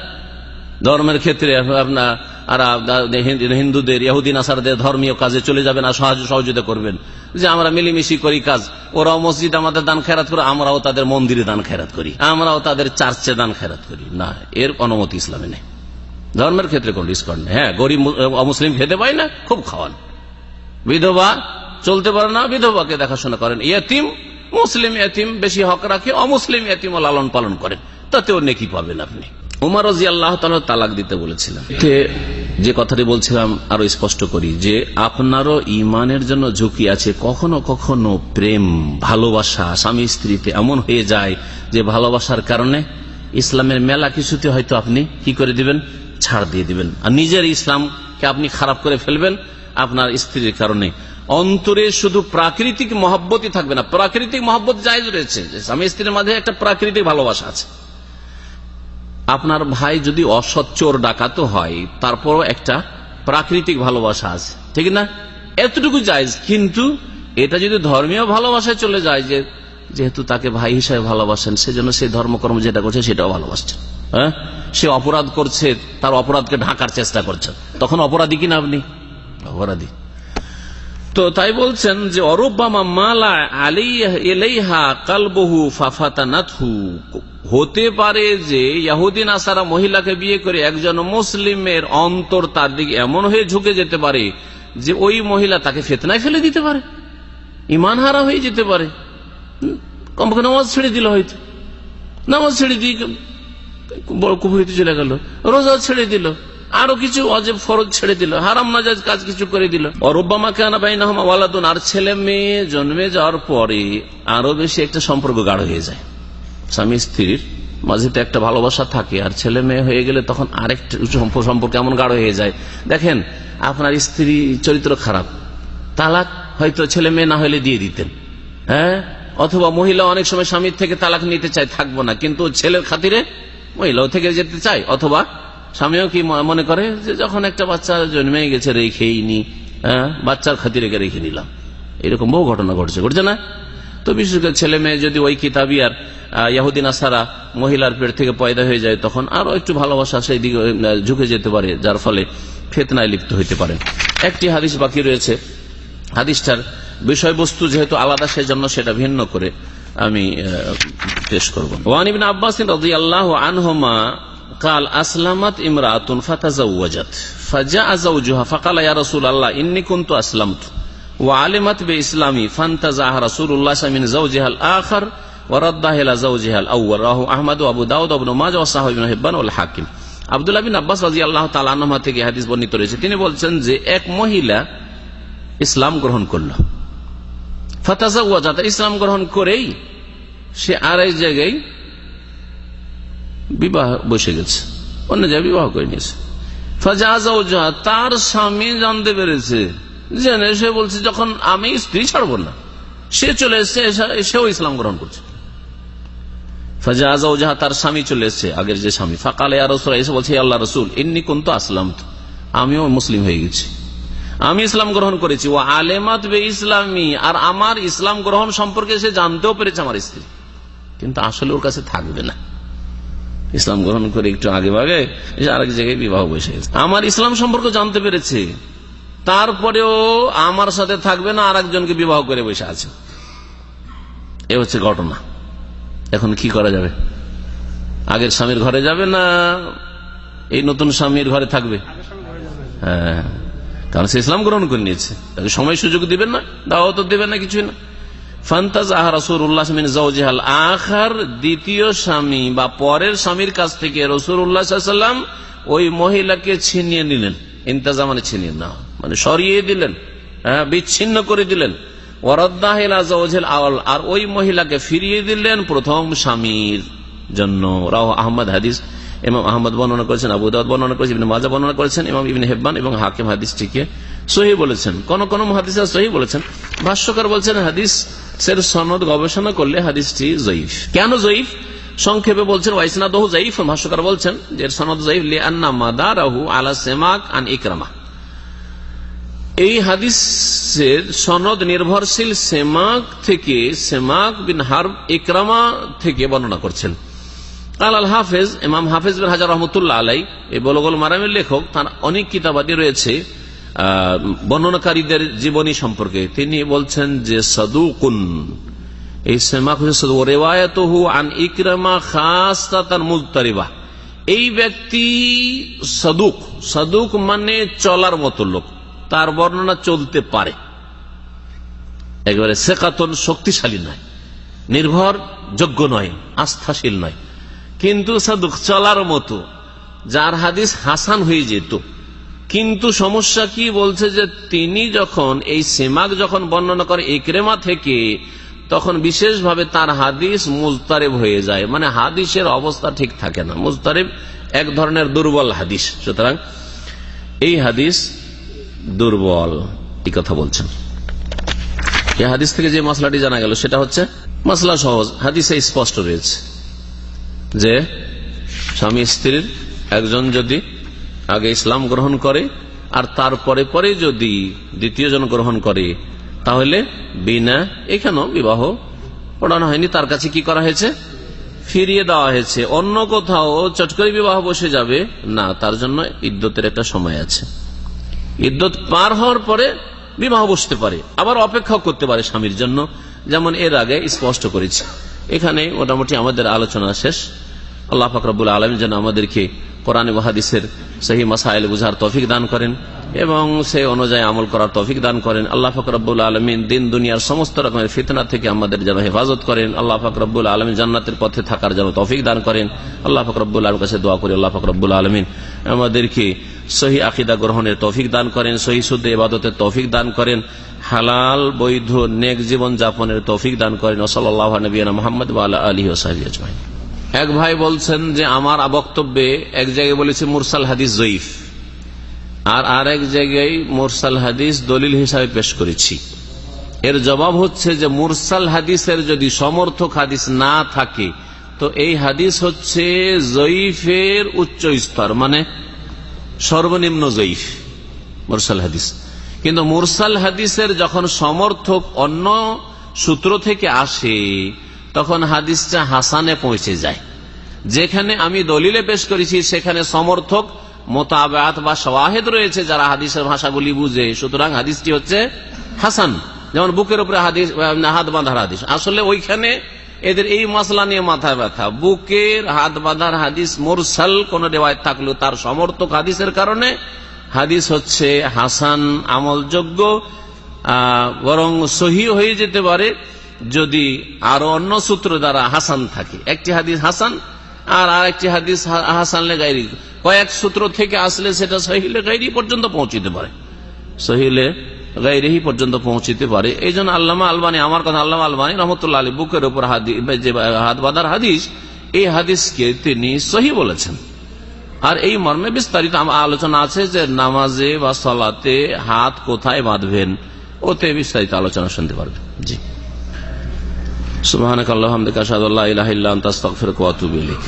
Speaker 1: ধর্মের ক্ষেত্রে আপনার হিন্দুদের ইহুদিন আসারদের ধর্মীয় কাজে চলে যাবেন আর সাহায্য সহযোগিতা করবেন। যে আমরা মিলিমিশি করি কাজ, ওরাও মসজিদ আমাদের দান খেরাত করে, আমরাও তাদের মন্দিরে দান খেরাত করি, আমরাও তাদের চার্চে দান খেরাত করি। না, এর অনুমতি ইসলামে নেই। ধর্মের ক্ষেত্রে কোন ডিসকাউন্ট নেই। হ্যাঁ গরিব অমুসলিম খেতে পায় না, খুব খাওয়ান। বিধবা চলতে পারে না, বিধবাকে দেখাশোনা করেন। এতিম মুসলিম এতিম বেশি হক রাখে, অমুসলিম এতিম লালন পালন করেন। তাতেও নেকি পাবেন আপনি। উমার তালাক দিতে বলেছিলাম যে কথাটি বলছিলাম আরও স্পষ্ট করি যে, আপনারও ইমানের জন্য ঝুঁকি আছে, কখনো কখনো প্রেম, ভালোবাসা, স্বামী স্ত্রীতে এমন হয়ে যায় যে ভালোবাসার কারণে ইসলামের মেলা কিছুতে হয়তো আপনি কি করে দিবেন? ছাড় দিয়ে দিবেন। আর নিজের ইসলামকে আপনি খারাপ করে ফেলবেন, আপনার স্ত্রীর কারণে। অন্তরে শুধু প্রাকৃতিক মহব্বতই থাকবে না। প্রাকৃতিক মহব্বত জায়জ রয়েছে স্বামী স্ত্রীর মাঝে একটা প্রাকৃতিক ভালোবাসা আছে। আপনার ভাই যদি অসচ্চোর ডাকাতো হয়, তারপরও একটা প্রাকৃতিক ভালোবাসা আছে। ঠিক না? এতটুকু জায়জ। কিন্তু এটা যদি ধর্মীয় ভালোবাসায় চলে যায় যে, যেহেতু তাকে ভাই হিসাবে ভালোবাসেন, সেজন্য সেই ধর্মকর্ম যেটা করছে সেটাও ভালোবাসছেন হ্যাঁ? সে অপরাধ করছে, তার অপরাধকে ঢাকার চেষ্টা করছেন তখন অপরাধী কিনা আপনি? অপরাধী। তো তাই বলছেন যে অরব্বামা মালা আলিহা কালবহু ফাফাতানাথু হতে পারে যে ইয়াহুদিন আসারা মহিলাকে বিয়ে করে একজন মুসলিমের অন্তর তার দিকে এমন হয়ে ঝুঁকে যেতে পারে যে, ওই মহিলা তাকে ফেতনায় ফেলে দিতে পারে ইমান হারা হয়ে যেতে পারে। কমপক্ষে নামাজ ছেড়ে দিল হয়তো। নামাজ ছেড়ে দিয়ে বড় কুপুরিতে চলে গেল, রোজা ছেড়ে দিল। আরও কিছু অজেব ফরজ ছেড়ে দিল, হারাম নাজাজ কাজ কিছু করে দিল। অরব্বামা কেনা বাইনাহমা ওয়ালাদুন, আর ছেলে মেয়ে জন্মে যাওয়ার পরে আরও বেশি একটা সম্পর্ক গাঢ় হয়ে যায়। স্বামী স্ত্রীর মাঝে তো একটা ভালোবাসা থাকে, আর ছেলে মেয়ে হয়ে গেলে তখন আরেকটা সম্পর্ক এমন গাঢ় হয়ে যায়। দেখেন, আপনার স্ত্রী চরিত্র খারাপ, তালাক হয়তো ছেলে মেয়ে না হলে দিয়ে দিতেন। হ্যাঁ? অথবা মহিলা অনেক সময় স্বামীর থেকে তালাক নিতে চায়, থাকব না, কিন্তু ছেলের খাতিরে মহিলাও থেকে যেতে চায়, অথবা স্বামীও কি মনে করে যে যখন একটা বাচ্চা জন্মে গেছে, রেখেই নি হ্যাঁ? বাচ্চার খাতিরে রেখে রেখে নিলাম এরকম বহু ঘটনা ঘটছে ঘটছে না? তো বিশেষ করে ছেলে মেয়ে যদি ওই কিতাবি আর ইয়াহুদিন আসারা মহিলার পেট থেকে পয়দা হয়ে যায়, তখন আরও একটু ভালোবাসা সেই দিকে ঝুঁকে যেতে পারে, যার ফলে ফেতনায় লিপ্ত হইতে পারে একটি হাদিস বাকি রয়েছে। হাদিসটার বিষয়বস্তু যেহেতু আলাদা সেই জন্য সেটা ভিন্ন করে আমি পেশ করব। ওয়ান ইবিন আব্বাস রাজি আল্লাহ আনহমা قال أسلمت امرأة فتزوجت فجاء زوجها فقال يا رسول الله إني كنت أسلمت وعلمت بإسلامي فانتزعها رسول الله صلى الله عليه وسلم من زوجها الآخر وردها إلى زوجها الأول راه أحمد وأبو داود وابن ماجه وصحابه ابن حبان والحاكم আব্দুল্লাহ বিন আব্বাস রাজি আল্লাহ তালানহা থেকে হাদিস বর্ণিত রয়েছে তিনি বলছেন যে এক মহিলা ইসলাম গ্রহণ করল ফাতাজা ইসলাম গ্রহণ করেই সে আর এক জায়গায় বিবাহ বসে গেছে। অন্য জায়গায় বিবাহ করে নিয়েছে। ফাজা তার স্বামী জানতে পেরেছে। জেনে সে বলছে, যখন আমি স্ত্রী ছাড়বো না, সে চলে এসছে সেও ইসলাম গ্রহণ করছে। ফাজা আজাহা তার স্বামী চলে এসছে, আগের যে স্বামী। ফাকালে আর রসুল, এসে বলছে আল্লাহ রসুল কিন্তু আসলাম তো আমিও মুসলিম হয়ে গেছি। আমি ইসলাম গ্রহণ করেছি। ও আলেমাত বে ইসলামী আর আমার ইসলাম গ্রহণ সম্পর্কে সে জানতেও পেরেছে আমার স্ত্রী। কিন্তু আসলে ওর কাছে থাকবে না। ইসলাম গ্রহণ করে একটু আগে ভাগে আরেক জায়গায় বিবাহ বসে আমার ইসলাম সম্পর্কে জানতে পেরেছে। তারপরেও আমার সাথে থাকবে না আর একজনকে বিবাহ করে বসে আছে। এ হচ্ছে ঘটনা। এখন কি করা যাবে? আগের স্বামীর ঘরে যাবে না এই নতুন স্বামীর ঘরে থাকবে? হ্যাঁ। কারণ সে ইসলাম গ্রহণ করে নিয়েছে। তাকে সময় সুযোগ দিবেন না দাওয়া তো দেবেন না, কিছুই না। ফান্তাজ আহ রসুল্লাহ জৌজিহাল আখার, দ্বিতীয় স্বামী বা পরের স্বামীর কাছ থেকে রসুল উল্লাহাম ওই মহিলাকে ছিনিয়ে নিলেন। ইন্তাজা মানে ছিনিয়ে না মানে সরিয়ে দিলেন হ্যাঁ বিচ্ছিন্ন করে দিলেন। ওরদ্দাহিলা আওয়াল, আর ওই মহিলাকে ফিরিয়ে দিলেন প্রথম স্বামীর জন্য। রাহ আহমদ হাদিস এবং আহমদ বর্ণনা করেছেন, আবু বর্ণনা করেছেন, ইবনে মাজা বর্ণনা করেছেন এবং ইবনে হেব্বান এবং হাকিম হাদিসটিকে সহি বলেছেন। কোন কোন হাদিস সহি বলেছেন। ভাষ্যকার বলছেন হাদিস সের সনদ গবেষণা করলে হাদিসটি জয়ীফ। কেন জয়ীফ? সংক্ষেপে বলছেন ওয়াইসনা দহু জয়ীফ। ভাষ্যকার বলছেন যে সনদ জয়ীফ লি আন্না মাদারাহু আলা সেমাক আন ইকরামা। এই হাদিসের সনদ নির্ভরশীল সেমাক থেকে সেমাক বিন হার্ব ইকরামা থেকে বর্ণনা করছেন। কাল আল হাফেজ, ইমাম হাফেজ বিন হাজার রহমতুল্লাহ আলাই এই বলগল মারামের লেখক, তার অনেক কিতাবাদি রয়েছে। বর্ণনাকারীদের জীবনী সম্পর্কে তিনি বলছেন যে সদুকুন, এই সেমাক সদু আন ইকরামা খাস তার মুজতারিবা এই ব্যক্তি সদুক। সদুক মানে চলার মতো লোক। তার বর্ণনা চলতে পারে। একেবারে সেকাতন শক্তিশালী নয়। নির্ভর, যোগ্য নয়, আস্থাশীল নয়। কিন্তু সাদুক চলার মতো, যার হাদিস হাসান হয়ে যেত। কিন্তু সমস্যা কি বলছে যে তিনি যখন এই সেমাক যখন বর্ণনা করে একরেমা থেকে, তখন বিশেষভাবে তার হাদিস মুজতারেব হয়ে যায়। মানে হাদিসের অবস্থা ঠিক থাকে না। মুজতারেব এক ধরনের দুর্বল হাদিস। সুতরাং এই হাদিস দুর্বল, এই কথা বলছেন। এই হাদিস থেকে যে মশলাটি জানা গেল, সেটা হচ্ছে মশলা সহজ। হাদিসে স্পষ্ট রয়েছে যে স্বামী স্ত্রীর একজন যদি আগে ইসলাম গ্রহণ করে, আর তারপরে পরে যদি দ্বিতীয় জন গ্রহণ করে, তাহলে বিনা এখানেও বিবাহ পড়ানো হয়নি। তার কাছে কি করা হয়েছে? ফিরিয়ে দেওয়া হয়েছে। অন্য কোথাও চট করে বিবাহ বসে যাবে। না, তার জন্য ইদ্যতের একটা সময় আছে। ইদ্যত পার হওয়ার পরে বিবাহ বসতে পারে। আবার অপেক্ষা করতে পারে স্বামীর জন্য। যেমন এর আগে স্পষ্ট করেছি। এখানে মোটামুটি আমাদের আলোচনা শেষ। আল্লাহ ফাকরাবুল আলম যেন আমাদেরকে কোরআন মহাদিসের সহি মাসাইল বুঝার তৌফিক দান করেন এবং সেই অনুযায়ী আমল করার তৌফিক দান করেন। আল্লাহ ফকরাবুল আলমিন দিন দুনিয়ার সমস্ত রকমের ফিতনা থেকে আমাদের যেন হেফাজত করেন। আল্লাহ ফকরাবুল আলমিন জান্নাতের পথে থাকার যেন তৌফিক দান করেন। আল্লাহ ফকরাবুল আলম কাছে দোয়া করি, আল্লাহ ফকরাবুল আলমিন আমাদেরকে সহি আকিদা গ্রহণের তৌফিক দান করেন, সহি শুদ্ধ ইবাদতের তৌফিক দান করেন, হালাল, বৈধ, নেক জীবন যাপনের তৌফিক দান করেন। ওসল্লাহ নবীনা মোহাম্মদ আলী ওসাহি আজমাইন। এক ভাই বলছেন যে আমার বক্তব্যে এক জায়গায় বলেছে, মুরসাল হাদিস জয়ীফ। আর আর এক জায়গায়, মুরসাল হাদিস দলিল হিসাবে পেশ করেছি। এর জবাব হচ্ছে যে, মুরসাল হাদিসের যদি সমর্থক হাদিস না থাকে, তো এই হাদিস হচ্ছে জয়ীফের উচ্চ স্তর মানে সর্বনিম্ন জয়ীফ, মুরসাল হাদিস। কিন্তু মুরসাল হাদিসের যখন সমর্থক অন্য সূত্র থেকে আসে তখন হাদিসটা হাসানে পৌঁছে যায়। যেখানে আমি দলিলে পেশ করেছি, সেখানে সমর্থক মোতাবাত বা সওয়াহেদ রয়েছে যারা হাদিসের ভাষাগুলি বুঝে। সুতরাং হাদিসটি হচ্ছে হাসান। যেমন বুকের উপরে হাদিস হাত বাঁধার হাদিস। আসলে ওইখানে এদের এই মশলা নিয়ে মাথা ব্যথা। বুকের হাত বাঁধার হাদিস মোরসাল, কোন রেওয়ায়ত থাকলেও তার সমর্থক হাদিসের কারণে হাদিস হচ্ছে হাসান আমলযোগ্য বরং সহি হয়ে যেতে পারে। যদি আরও অন্য সূত্র দ্বারা হাসান থাকে। একটি হাদিস হাসান আর আর একটি হাদিস হাসান লেগাইরি কয়েক সূত্র থেকে আসলে সেটা সহিলে গাইরি পর্যন্ত পৌঁছিতে পারে। সহিলে গাইরেহি পর্যন্ত পৌঁছিতে পারে। এই জন্য আল্লামা আলবানী, আমার কথা আল্লামা আলবানী রহমতুল্লাহ আলী বুকের উপর হাত বাঁধার হাদিস, এই হাদিসকে তিনি সহি বলেছেন। আর এই মর্মে বিস্তারিত আলোচনা আছে যে নামাজে বা সলাতে হাত কোথায় বাঁধবেন, ওতে বিস্তারিত আলোচনা শুনতে পারবেন জি। সুবাহ আল্লাহ আহমদ কাসাদ ইলাহ ইল্লাহ আস্তাগফিরুকা ওয়া আতুবু ইলাইক